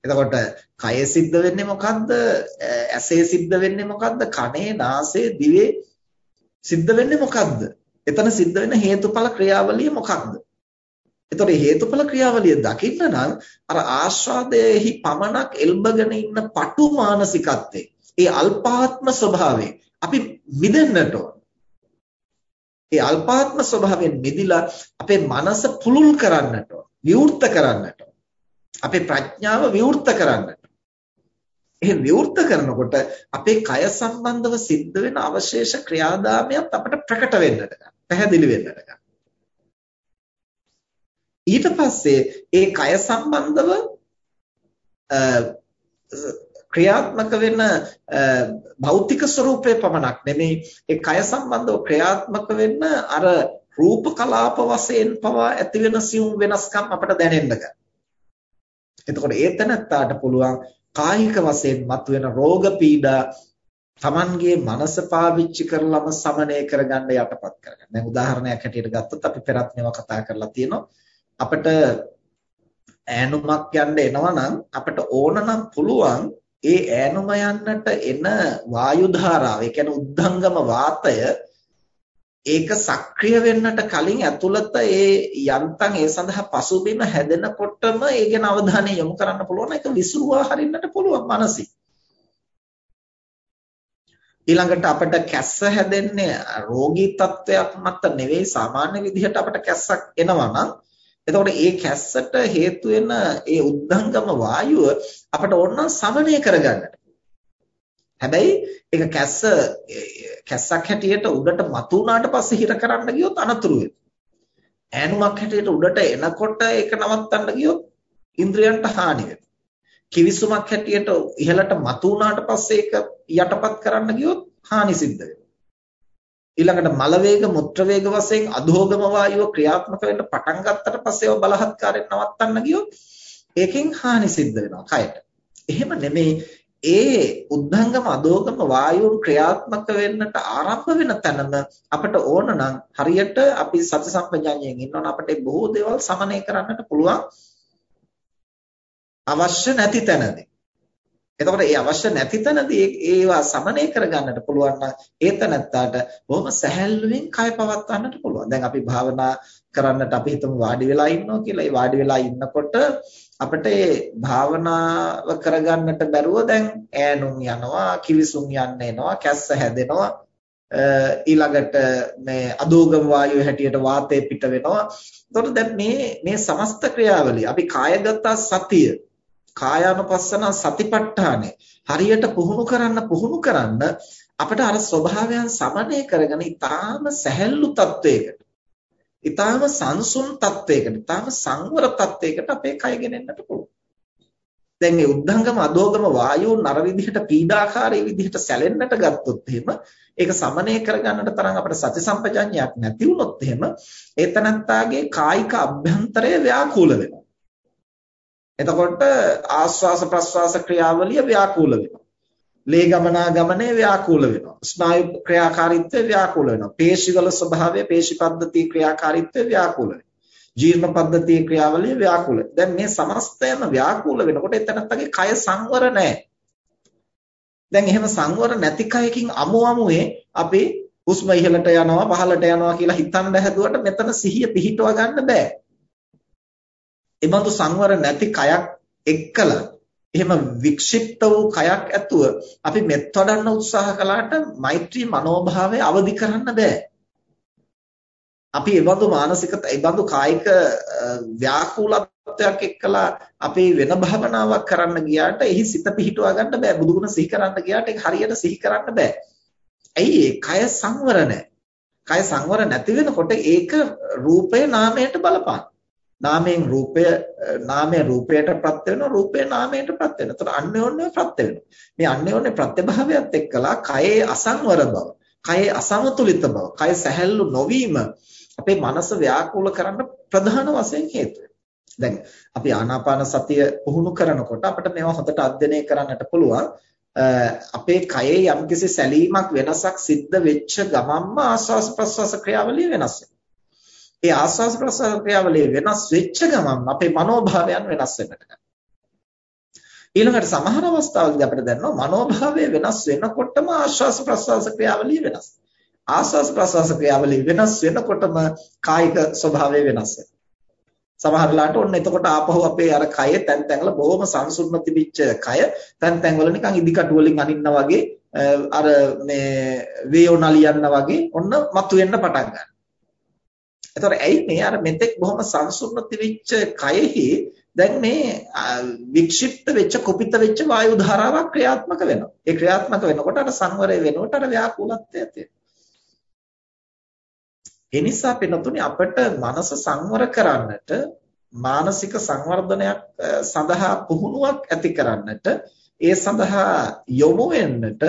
එතකොට කය සිද්ධ වෙන්නේ මොකද්ද? ඇසේ සිද්ධ වෙන්නේ මොකද්ද? කනේ, නාසයේ, දිවේ සිද්ධ වෙන්නේ මොකද්ද? එතන සිද්ධ වෙන හේතුඵල ක්‍රියාවලිය මොකක්ද? එතකොට හේතුඵල ක්‍රියාවලිය දකින්න නම් අර ආස්වාදයේහි පමණක් එල්බගෙන ඉන්න පටු මානසිකත්වයේ ඒ අල්පාත්ම ස්වභාවයෙන් අපි මිදෙන්නට ඕන. ඒ අල්පාත්ම ස්වභාවයෙන් මිදිලා අපේ මනස පුලුල් කරන්නට ඕන. විවෘත කරන්නට ඕන. අපේ ප්‍රඥාව විවෘත කරන්නට. එහෙන් විවෘත කරනකොට අපේ කය සම්බන්ධව සිද්ධ වෙන අවශේෂ ක්‍රියාදාමයත් අපට ප්‍රකට වෙන්නට ගන්න. පැහැදිලි වෙන්නට ගන්න. ඊට පස්සේ ඒ කය සම්බන්ධව ක්‍රියාත්මක වෙන භෞතික ස්වરૂපය පමණක් නෙමෙයි ඒ කය සම්බන්ධව ක්‍රියාත්මක වෙන්න අර රූප කලාප වශයෙන් පවා ඇති වෙන සියුම් වෙනස්කම් අපට දැනෙන්න ගන්න. එතකොට ඒ තැනත්තාට පුළුවන් කායික වශයෙන් මතුවෙන රෝග පීඩා Tamanගේ මනස පාවිච්චි කරලම සමනය කරගන්න යටපත් කරගන්න. දැන් උදාහරණයක් හැටියට ගත්තොත් අපි පෙරත් මේවා කතා කරලා තියෙනවා. අපිට ඈනුමක් යන්න එනවා නම් අපිට ඕන නම් පුළුවන් ඒ ඈනුම යන්නට එන වායු ධාරාව, ඒ කියන්නේ උද්ධංගම වාතය ඒක සක්‍රිය වෙන්නට කලින් ඇතුළත ඒ යන්තම් ඒ සඳහා පසුබිම හැදෙනකොටම ඒ ගැන අවධානය යොමු කරන්න පුළුවන්. ඒක විසිරුවා හරින්නට පුළුවන් මනසින්. ඊළඟට අපිට කැස්ස හැදෙන්නේ රෝගී තත්වයක් මත නෙවෙයි සාමාන්‍ය විදිහට අපිට කැස්සක් එනවා නම් එතකොට ඒ කැස්සට හේතු වෙන ඒ උද්ධංගම වායුව අපිට ඕනනම් සමනය කරගන්නට. හැබැයි ඒක කැස්ස කැස්සක් හැටියට උඩට මතු වුණාට පස්සේ හිර කරන්න ගියොත් අනතුරු වෙනවා. ඈනුමක් හැටියට උඩට එනකොට ඒක නවත්තන්න ගියොත් ඉන්ද්‍රයන්ට හානි වෙනවා. කිවිසුමක් හැටියට ඉහළට මතු වුණාට පස්සේ ඒක යටපත් කරන්න ගියොත් හානි සිද්ධ වෙනවා. ඊළඟට මල වේග මුත්‍ර වේග වශයෙන් අධෝගම වායුව ක්‍රියාත්මක වෙන්න පටන් ගත්තට පස්සේ ඒව බලහත්කාරයෙන් නවත්තන්න ගියොත් ඒකෙන් හානි සිද්ධ වෙනවා කයට. එහෙම නෙමෙයි ඒ උද්ධංගම අධෝගම වායුන් ක්‍රියාත්මක වෙන්නට ආරම්භ වෙන තැනම අපිට ඕන නම් හරියට අපි සති සම්පජාඤ්ඤයෙන් ඉන්නවනම් අපිට බොහෝ දේවල් සමනය කරන්නට පුළුවන් අවශ්‍ය නැති තැනදී. එතකොට ඒ අවශ්‍ය නැති තැනදී ඒවා සමනය කරගන්නට පුළුවන් නම් ඒ තැනත්තාට බොහොම සැහැල්ලුවෙන් කය පවත්වන්නට පුළුවන්. දැන් අපි භාවනා කරන්නට අපි හිතමු වාඩි වෙලා ඉන්නවා කියලා. ඒ වාඩි වෙලා ඉන්නකොට අපිට ඒ භාවනාව කරගන්නට බැරුව දැන් ඈනුම් යනවා, කිවිසුම් යන්න එනවා, කැස්ස හැදෙනවා. ඊළඟට මේ අදෝගම වායුව හැටියට වාතය පිට වෙනවා. එතකොට දැන් මේ මේ සමස්ත ක්‍රියාවලිය අපි කායගත සතිය කායානුපස්සන සතිපට්ඨානෙ හරියට පුහුණු කරන්න පුහුණු කරන්න අපිට අර ස්වභාවයන් සමනය කරගෙන ඊටාම සැහැල්ලු තත්වයකට ඊටාම සංසුන් තත්වයකට ඊටාම සංවර තත්වයකට අපේ කය ගෙනෙන්නට පුළුවන්. දැන් මේ උද්ධංගම අදෝගම වායුන් අර විදිහට පීඩාකාරී විදිහට සැලෙන්නට ගත්තොත් එහෙම ඒක සමනය කරගන්නට තරම් අපිට සති සම්පජඤ්ඤයක් නැති වුණොත් එහෙම ඒතනත්තාගේ කායික අභ්‍යන්තරය ව්‍යාකූල වෙනවා. එතකොට ආස්වාස ප්‍රස්වාස ක්‍රියාවලිය ව්‍යාකූල වෙනවා. ලේ ගමනාගමනය ව්‍යාකූල වෙනවා. ස්නායු ක්‍රියාකාරීත්වය ව්‍යාකූල වෙනවා. පේශිවල ස්වභාවය පේශි පද්ධති ක්‍රියාකාරීත්වය ව්‍යාකූල වෙනවා. ජීර්ණ පද්ධතියේ ක්‍රියාවලිය ව්‍යාකූල. දැන් මේ සමස්තයම ව්‍යාකූල වෙනකොට එතනත්තගේ කය සංවර නැහැ. දැන් එහෙම සංවර නැති කයකින් අමු අමුවේ අපි හුස්ම ඉහළට යනවා පහළට යනවා කියලා හිතන්න හැදුවට මෙතන සිහිය පිහිටව ගන්න බෑ. ඒ බඳු සංවර නැති කයක් එක්කලා එහෙම වික්ෂිප්ත වූ කයක් ඇතුව අපි මෙත් වඩන්න උත්සාහ කළාට මෛත්‍රී මනෝභාවය අවදි කරන්න බෑ. අපි ඒ බඳු මානසික ඒ බඳු කායික ව්‍යාකූලත්වයක් එක්කලා අපි වෙන භවනාවක් කරන්න ගියාට එහි සිත පිහිටුවා ගන්න බෑ. බුදුගුණ සිහි කරන්න ගියාට ඒක හරියට සිහි කරන්න බෑ. ඇයි ඒ කය සංවර නැහැ. කය සංවර නැති වෙනකොට ඒක රූපය නාමයට බලපාන. නාමයෙන් රූපය නාමය රූපයට ප්‍රත්‍ය වෙනවා රූපය නාමයට ප්‍රත්‍ය වෙනවා. ඒතර අන්‍යෝන්‍ය ප්‍රත්‍ය වෙනවා. මේ අන්‍යෝන්‍ය ප්‍රත්‍යභාවයත් එක්කලා කයේ අසංවර බව, කයේ අසමතුලිත බව, කය සැහැල්ලු නොවීම අපේ මනස ව්‍යාකූල කරන්න ප්‍රධාන වශයෙන් හේතු දැන් අපි ආනාපාන සතිය පුහුණු කරනකොට අපිට මේවා හොඳට අධ්‍යයනය කරන්නට පුළුවන්. අපේ කයේ යම්කිසි සැලීමක් වෙනසක් සිද්ධ වෙච්ච ගමන්ම ආස්වාස ප්‍රස්වාස ක්‍රියාවලිය වෙනස් ඒ ආස්වාස ප්‍රස්වාස ක්‍රියාවලිය වෙනස් වෙච්ච ගමන් අපේ මනෝභාවයන් වෙනස් වෙන්නට ඊළඟට සමහර අවස්ථාවලදී අපිට දැනෙනවා මනෝභාවය වෙනස් වෙනකොටම ආස්වාස ප්‍රස්වාස ක්‍රියාවලිය වෙනස්. ආස්වාස ප්‍රස්වාස ක්‍රියාවලිය වෙනස් වෙනකොටම කායික ස්වභාවය වෙනස් වෙනවා. සමහරලාට ඔන්න එතකොට ආපහු අපේ අර කය තැන් තැන්වල බොහොම සංසුන්ව තිබිච්ච කය තැන් තැන්වල නිකන් ඉදිකටු වලින් අනින්න වගේ අර මේ වේයෝ නලියන්න වගේ ඔන්න මතුවෙන්න පටන් ගන්නවා. එතකොට ඇයි මේ අර මෙතෙක් බොහොම සංසුන්ව තිබිච්ච කයෙහි දැන් මේ වික්ෂිප්ත වෙච්ච කුපිත වෙච්ච වායු ධාරාවක් ක්‍රියාත්මක වෙනවා. ඒ ක්‍රියාත්මක වෙනකොට අර සංවරය වෙනකොට අර ව්‍යාකූලත්වය ඇති වෙනවා. ඒ නිසා පින්නතුනේ අපිට මනස සංවර කරන්නට මානසික සංවර්ධනයක් සඳහා පුහුණුවක් ඇති කරන්නට ඒ සඳහා යොමු වෙන්නට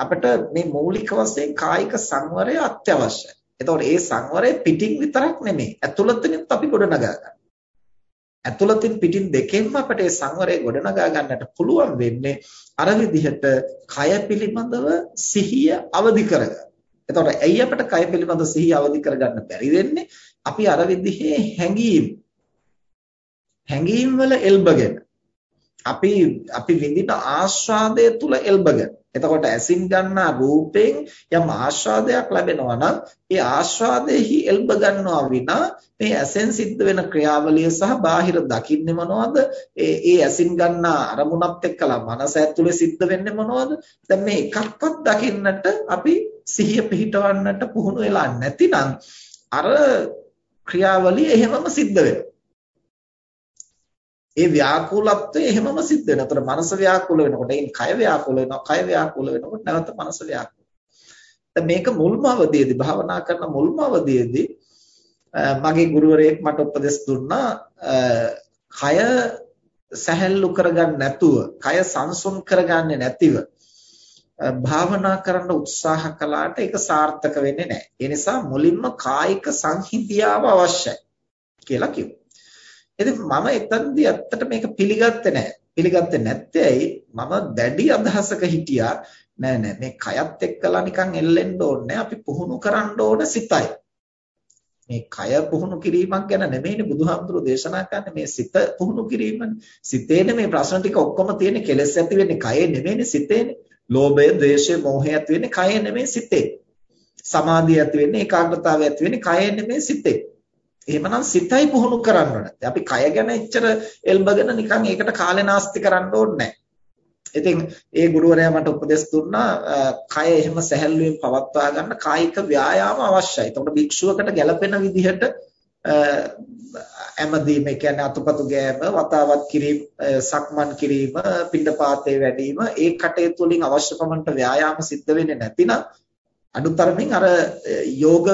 අපිට මේ මූලික වශයෙන් කායික සංවරය අත්‍යවශ්‍යයි. එතකොට ඒ සංවරය පිටින් විතරක් නෙමෙයි ඇතුළතිනුත් අපි ගොඩනගා ගන්න. ඇතුළතින් පිටින් දෙකෙන්ම අපිට ඒ සංවරය ගොඩනගා ගන්නට පුළුවන් වෙන්නේ අර විදිහට කය පිළිබඳව සිහිය අවදි කරගන්න. එතකොට ඇයි අපිට කය පිළිබඳ සිහිය අවදි කරගන්න බැරි වෙන්නේ? අපි අර විදිහේ හැඟීම් හැඟීම් වල එල්බගෙන අපි අපි විඳින ආස්වාදය තුල එල්බගෙන එතකොට ඇසින් ගන්නා රූපයෙන් යම් ආස්වාදයක් ලැබෙනවා නම් ඒ ආස්වාදෙහි එල්බ ගන්නවා විනා මේ ඇසෙන් සිද්ධ වෙන ක්‍රියාවලිය සහ බාහිර දකින්නේ මොනවද? ඒ ඒ ඇසින් ගන්නා අරමුණත් එක්කලා මනස ඇතුලේ සිද්ධ වෙන්නේ මොනවද? දැන් මේ එකක්වත් දකින්නට අපි සිහිය පිහිටවන්නට පුහුණු වෙලා නැතිනම් අර ක්‍රියාවලිය එහෙමම සිද්ධ වෙනවා. ඒ ව්‍යාකූලත්වය එහෙමම සිද්ධ වෙනවා. ඒතර මනස ව්‍යාකූල වෙනකොට ඒන් කය ව්‍යාකූල වෙනවා. කය ව්‍යාකූල වෙනකොට නැවත මනස ව්‍යාකූල. දැන් මේක මුල්ම අවධියේදී භාවනා කරන මුල්ම අවධියේදී මගේ ගුරුවරයෙක් මට උපදෙස් දුන්නා කය සැහැල්ලු කරගන්න නැතුව, කය සංසුන් කරගන්නේ නැතිව භාවනා කරන්න උත්සාහ කළාට ඒක සාර්ථක වෙන්නේ නැහැ. ඒ නිසා මුලින්ම කායික සංහිඳියාව අවශ්‍යයි කියලා කිව්වා. ඉතින් මම එතනදී ඇත්තට මේක පිළිගත්තේ නැහැ. පිළිගත්තේ නැත්තේ ඇයි? මම දැඩි අදහසක හිටියා නෑ නෑ මේ කයත් එක්කලා නිකන් එල්ලෙන්න ඕනේ අපි පුහුණු කරන්න ඕන සිතයි. මේ කය පුහුණු කිරීමක් ගැන නෙමෙයිනේ බුදුහාමුදුරෝ දේශනා කරන්නේ මේ සිත පුහුණු කිරීමනේ. සිතේනේ මේ ප්‍රශ්න ටික ඔක්කොම තියෙන්නේ කෙලෙස් ඇති වෙන්නේ කයේ නෙමෙයිනේ සිතේනේ. ලෝභය, ද්වේෂය, මෝහය ඇති වෙන්නේ කයේ නෙමෙයි සිතේ. සමාධිය ඇති වෙන්නේ ඒකාග්‍රතාවය ඇති වෙන්නේ කයේ නෙමෙයි සිතේ. එහෙමනම් සිතයි පුහුණු කරන්න ඕන. අපි කය ගැන එච්චර එල්බගෙන නිකන් ඒකට කාලේ නාස්ති කරන්න ඕනේ ඉතින් ඒ ගුරුවරයා මට උපදෙස් දුන්නා කය එහෙම සැහැල්ලුවෙන් පවත්වා ගන්න කායික ව්‍යායාම අවශ්‍යයි. එතකොට භික්ෂුවකට ගැළපෙන විදිහට ඇමදීම කියන්නේ අතුපතු ගෑම, වතාවත් කිරීම, සක්මන් කිරීම, පිණ්ඩපාතේ වැඩිම ඒ කටයුතු වලින් අවශ්‍ය පමණට ව්‍යායාම සිද්ධ වෙන්නේ නැතිනම් අඩුතරමින් අර යෝග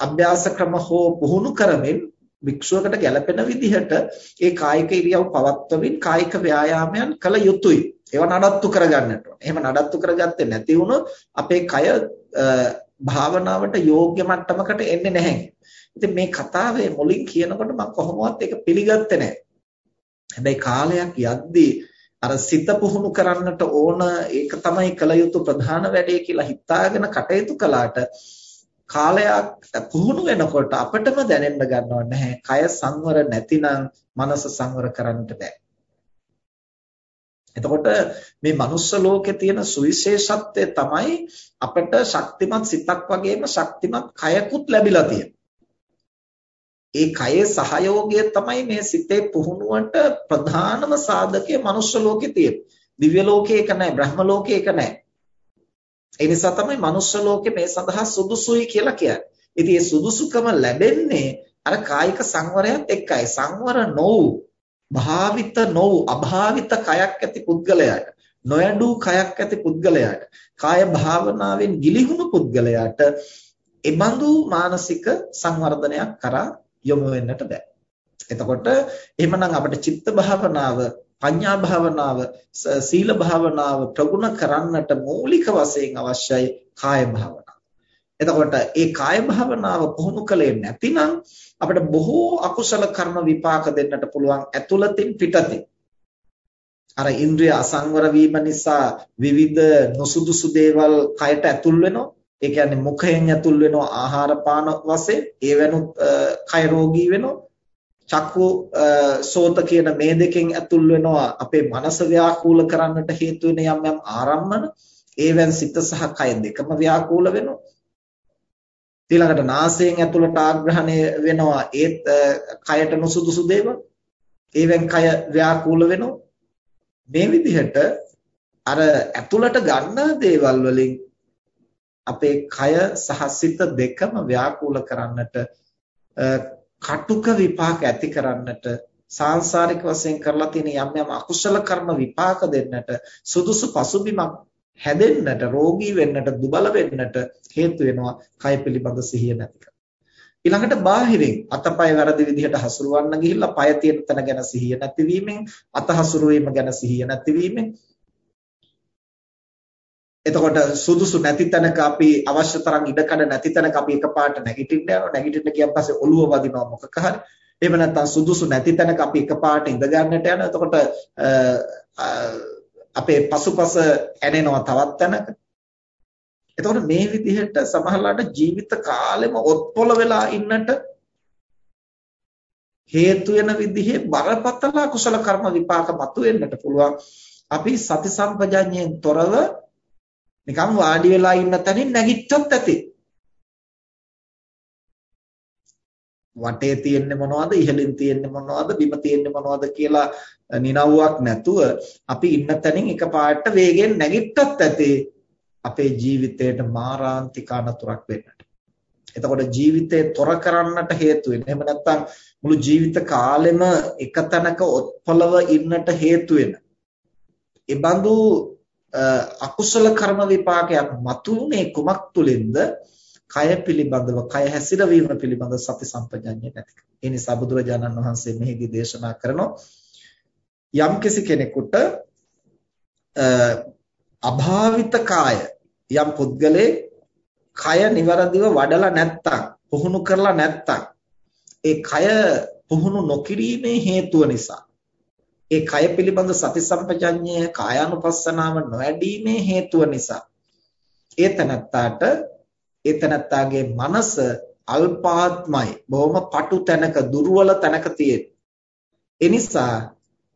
අභ්‍යාස ක්‍රම හෝ පුහුණු කරමින් භික්ෂුවකට ගැළපෙන විදිහට ඒ කායික ඉරියව් පවත්වමින් කායික ව්‍යායාමයන් කළ යුතුයි. ඒවා නඩත්තු කරගන්නට ඕන. එහෙම නඩත්තු කරගත්තේ නැති වුණොත් අපේ කය භාවනාවට යෝග්‍ය මට්ටමකට එන්නේ නැහැ. ඉතින් මේ කතාවේ මුලින් කියනකොට මම කොහොමවත් ඒක පිළිගත්තේ නැහැ. හැබැයි කාලයක් යද්දී අර සිත පුහුණු කරන්නට ඕන ඒක තමයි කල යුතු ප්‍රධාන වැඩේ කියලා හිතාගෙන කටයුතු කළාට කාලයක් පුහුණු වෙනකොට අපිටම දැනෙන්න ගන්නව නැහැ කය සංවර නැතිනම් මනස සංවර කරන්නට බෑ එතකොට මේ මනුස්ස ලෝකේ තියෙන සුවිශේෂත්වය තමයි අපිට ශක්තිමත් සිතක් වගේම ශක්තිමත් කයකුත් ලැබිලා තියෙන්නේ. ඒ කයේ සහයෝගය තමයි මේ සිතේ පුහුණුවට ප්‍රධානම සාධකය මනුස්ස ලෝකේ තියෙන්නේ. දිව්‍ය ලෝකේ එක නැහැ, බ්‍රහ්ම ලෝකේ එක නැහැ. ඒ නිසා තමයි මනුස්ස ලෝකේ මේ සඳහා සුදුසුයි කියලා කියන්නේ. ඉතින් මේ සුදුසුකම ලැබෙන්නේ අර කායික සංවරයත් එක්කයි. සංවර නොවු, භාවිත නොවු, අභාවිත කයක් ඇති පුද්ගලයාට, නොයඩු කයක් ඇති පුද්ගලයාට, කාය භාවනාවෙන් ගිලිහුණු පුද්ගලයාට එබඳු මානසික සංවර්ධනයක් කරා යොමු වෙන්නට බෑ. එතකොට එහෙමනම් අපිට චිත්ත භාවනාව, පඤ්ඤා භාවනාව, සීල භාවනාව ප්‍රගුණ කරන්නට මූලික වශයෙන් අවශ්‍යයි කාය භාවනාව. එතකොට ඒ කාය භාවනාව පුහුණු කලේ නැතිනම් අපිට බොහෝ අකුසල කර්ම විපාක දෙන්නට පුළුවන් ඇතුළතින් පිටතින්. අර ඉන්ද්‍රිය අසංවර වීම නිසා විවිධ නොසුදුසු දේවල් කයට ඇතුල් වෙනවා. ඒ කියන්නේ මුඛයෙන් ඇතුල් වෙනවා ආහාර පාන වශයෙන් ඒ වෙනුත් කය රෝගී වෙනවා. චක්කු සෝත කියන මේ දෙකෙන් ඇතුල් වෙනවා අපේ මනස ව්‍යාකූල කරන්නට හේතු වෙන යම් යම් ආරම්මන. ඒවෙන් සිත සහ කය දෙකම ව්‍යාකූල වෙනවා. ඊළඟට නාසයෙන් ඇතුළට ආග්‍රහණය වෙනවා ඒත් කයට නුසුදුසු දේවල්. ඒවෙන් කය ව්‍යාකූල වෙනවා. මේ විදිහට අර ඇතුළට ගන්න දේවල් වලින් අපේ කය සහ සිත දෙකම ව්‍යාකූල කරන්නට කටුක විපාක ඇති කරන්නට සාංශාරික වශයෙන් කරලා තියෙන යම් යම් අකුසල කර්ම විපාක දෙන්නට සුදුසු පසුබිමක් හැදෙන්නට රෝගී වෙන්නට දුබල වෙන්නට හේතු වෙනවා කය පිළිබඳ සිහිය නැතිකම. ඊළඟට බාහිරින් අතපය වැරදි විදිහට හසුරවන්න ගිහිල්ලා පය තියෙන තැන ගැන සිහිය නැතිවීමෙන් අත හසුරුවීම ගැන සිහිය නැතිවීමෙන් එතකොට සුදුසු නැති තැනක අපි අවශ්‍ය තරම් ඉඩකඩ නැති තැනක අපි එකපාරට නැගිටින්න යනවා. නැගිටින්න ගියන් පස්සේ ඔළුව වදිනවා මොකක හරි. එහෙම නැත්නම් සුදුසු නැති තැනක අපි එකපාරට ඉඳ ගන්නට යනවා. එතකොට අපේ පසුපස ඇනෙනවා තවත් තැනක. එතකොට මේ විදිහට සමහරලාට ජීවිත කාලෙම ඔත්පොළ වෙලා ඉන්නට හේතු වෙන විදිහේ බරපතල කුසල කර්ම විපාක මතුවෙන්නට පුළුවන්. අපි සති සම්පජඤ්ඤයෙන් තොරව නිකන් වාඩි වෙලා ඉන්න තැනින් නැගිට්ටත් ඇති. වටේ තියෙන්නේ මොනවද ඉහළින් තියෙන්නේ මොනවද බිම තියෙන්නේ මොනවද කියලා නිනව්වක් නැතුව අපි ඉන්න තැනින් එකපාරට වේගෙන් නැගිට්ටත් ඇති අපේ ජීවිතයට මාරාන්තික අනතුරක් වෙන්නට. එතකොට ජීවිතේ තොර කරන්නට හේතු වෙන. එහෙම නැත්නම් මුළු ජීවිත කාලෙම එක තැනක ඔත්පලව ඉන්නට හේතු වෙන. ඒ බඳු අකුසල කර්ම විපාකයක් මතුනේ කුමක් තුලින්ද? කය පිළිබඳව කය හැසිරවීම පිළිබඳව සති සම්පජඤ්ඤය නැතික. ඒ නිසා බුදුරජාණන් වහන්සේ මෙහිදී දේශනා කරනවා යම්කිසි කෙනෙකුට අභාවිත කාය යම් පුද්ගලේ කය નિවරදිව වඩලා නැත්තම් පුහුණු කරලා නැත්තම් ඒ කය පුහුණු නොකිරීමේ හේතුව නිසා ඒ කය පිළිබඳ සති සම්පජඤ්ඤය කායානුපස්සනාව නොඇඩීමේ හේතුව නිසා ඒ තනත්තාට ඒ තනත්තාගේ මනස අල්පාත්මයි බොහොම පටු තැනක දුර්වල තැනක තියෙන. ඒ නිසා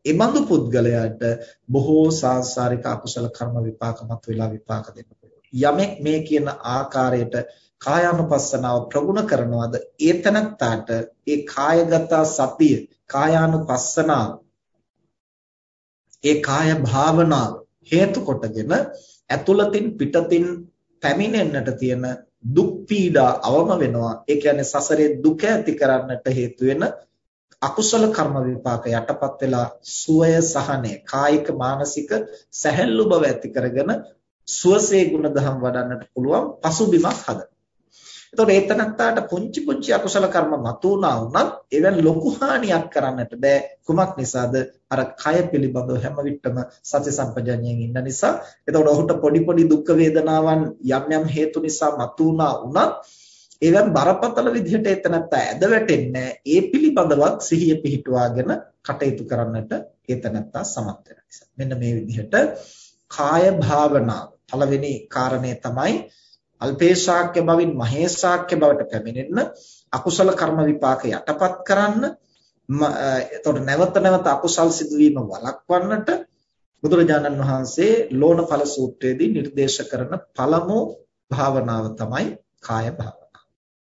එබඳු පුද්ගලයාට බොහෝ සාංශාරික අකුසල කර්ම විපාක මත වෙලා විපාක දෙන්න පුළුවන්. යමෙක් මේ කියන ආකාරයට කායානුපස්සනාව ප්‍රගුණ කරනවාද ඒ තනත්තාට ඒ කායගත සතිය කායානුපස්සනාව ඒ කාය භාවනාව හේතු කොටගෙන ඇතුළතින් පිටතින් පැමිණෙන්නට තියෙන දුක් පීඩා අවම වෙනවා. ඒ කියන්නේ සසරේ දුක ඇති කරන්නට හේතු වෙන අකුසල කර්ම විපාක යටපත් වෙලා සුවය සහනය කායික මානසික සැහැල්ලු බව ඇති කරගෙන සුවසේ ගුණ දහම් වඩන්නට පුළුවන් පසුබිමක් හදනවා. එතකොට ඒ තනත්තාට පුංචි පුංචි අකුසල කර්ම මතුණා වුණත් ඒවෙන් ලොකු හානියක් කරන්නට බෑ. කුමක් නිසාද? අර කය පිළිබඳව හැම විටම සති සම්පජඤ්ඤයෙන් ඉන්න නිසා. එතකොට ඔහුට පොඩි පොඩි දුක් වේදනාවන් යම් යම් හේතු නිසා මතුණා වුණත් ඒවෙන් බරපතල විදිහට ඒ තනත්තා ඇද වැටෙන්නේ ඒ පිළිබඳවත් සිහිය පිහිටුවාගෙන කටයුතු කරන්නට ඒ තනත්තා සමත් වෙන නිසා. මෙන්න මේ විදිහට කාය භාවනාව පළවෙනි කාරණේ තමයි අල්පේශාක්‍ය බවින් මහේශාක්‍ය බවට පැමිණෙන්න අකුසල කර්ම විපාක යටපත් කරන්න එතකොට නැවත නැවත අකුසල් සිදුවීම වළක්වන්නට බුදුරජාණන් වහන්සේ ලෝණඵල සූත්‍රයේදී නිර්දේශ කරන පළමු භාවනාව තමයි කාය භාවනාව.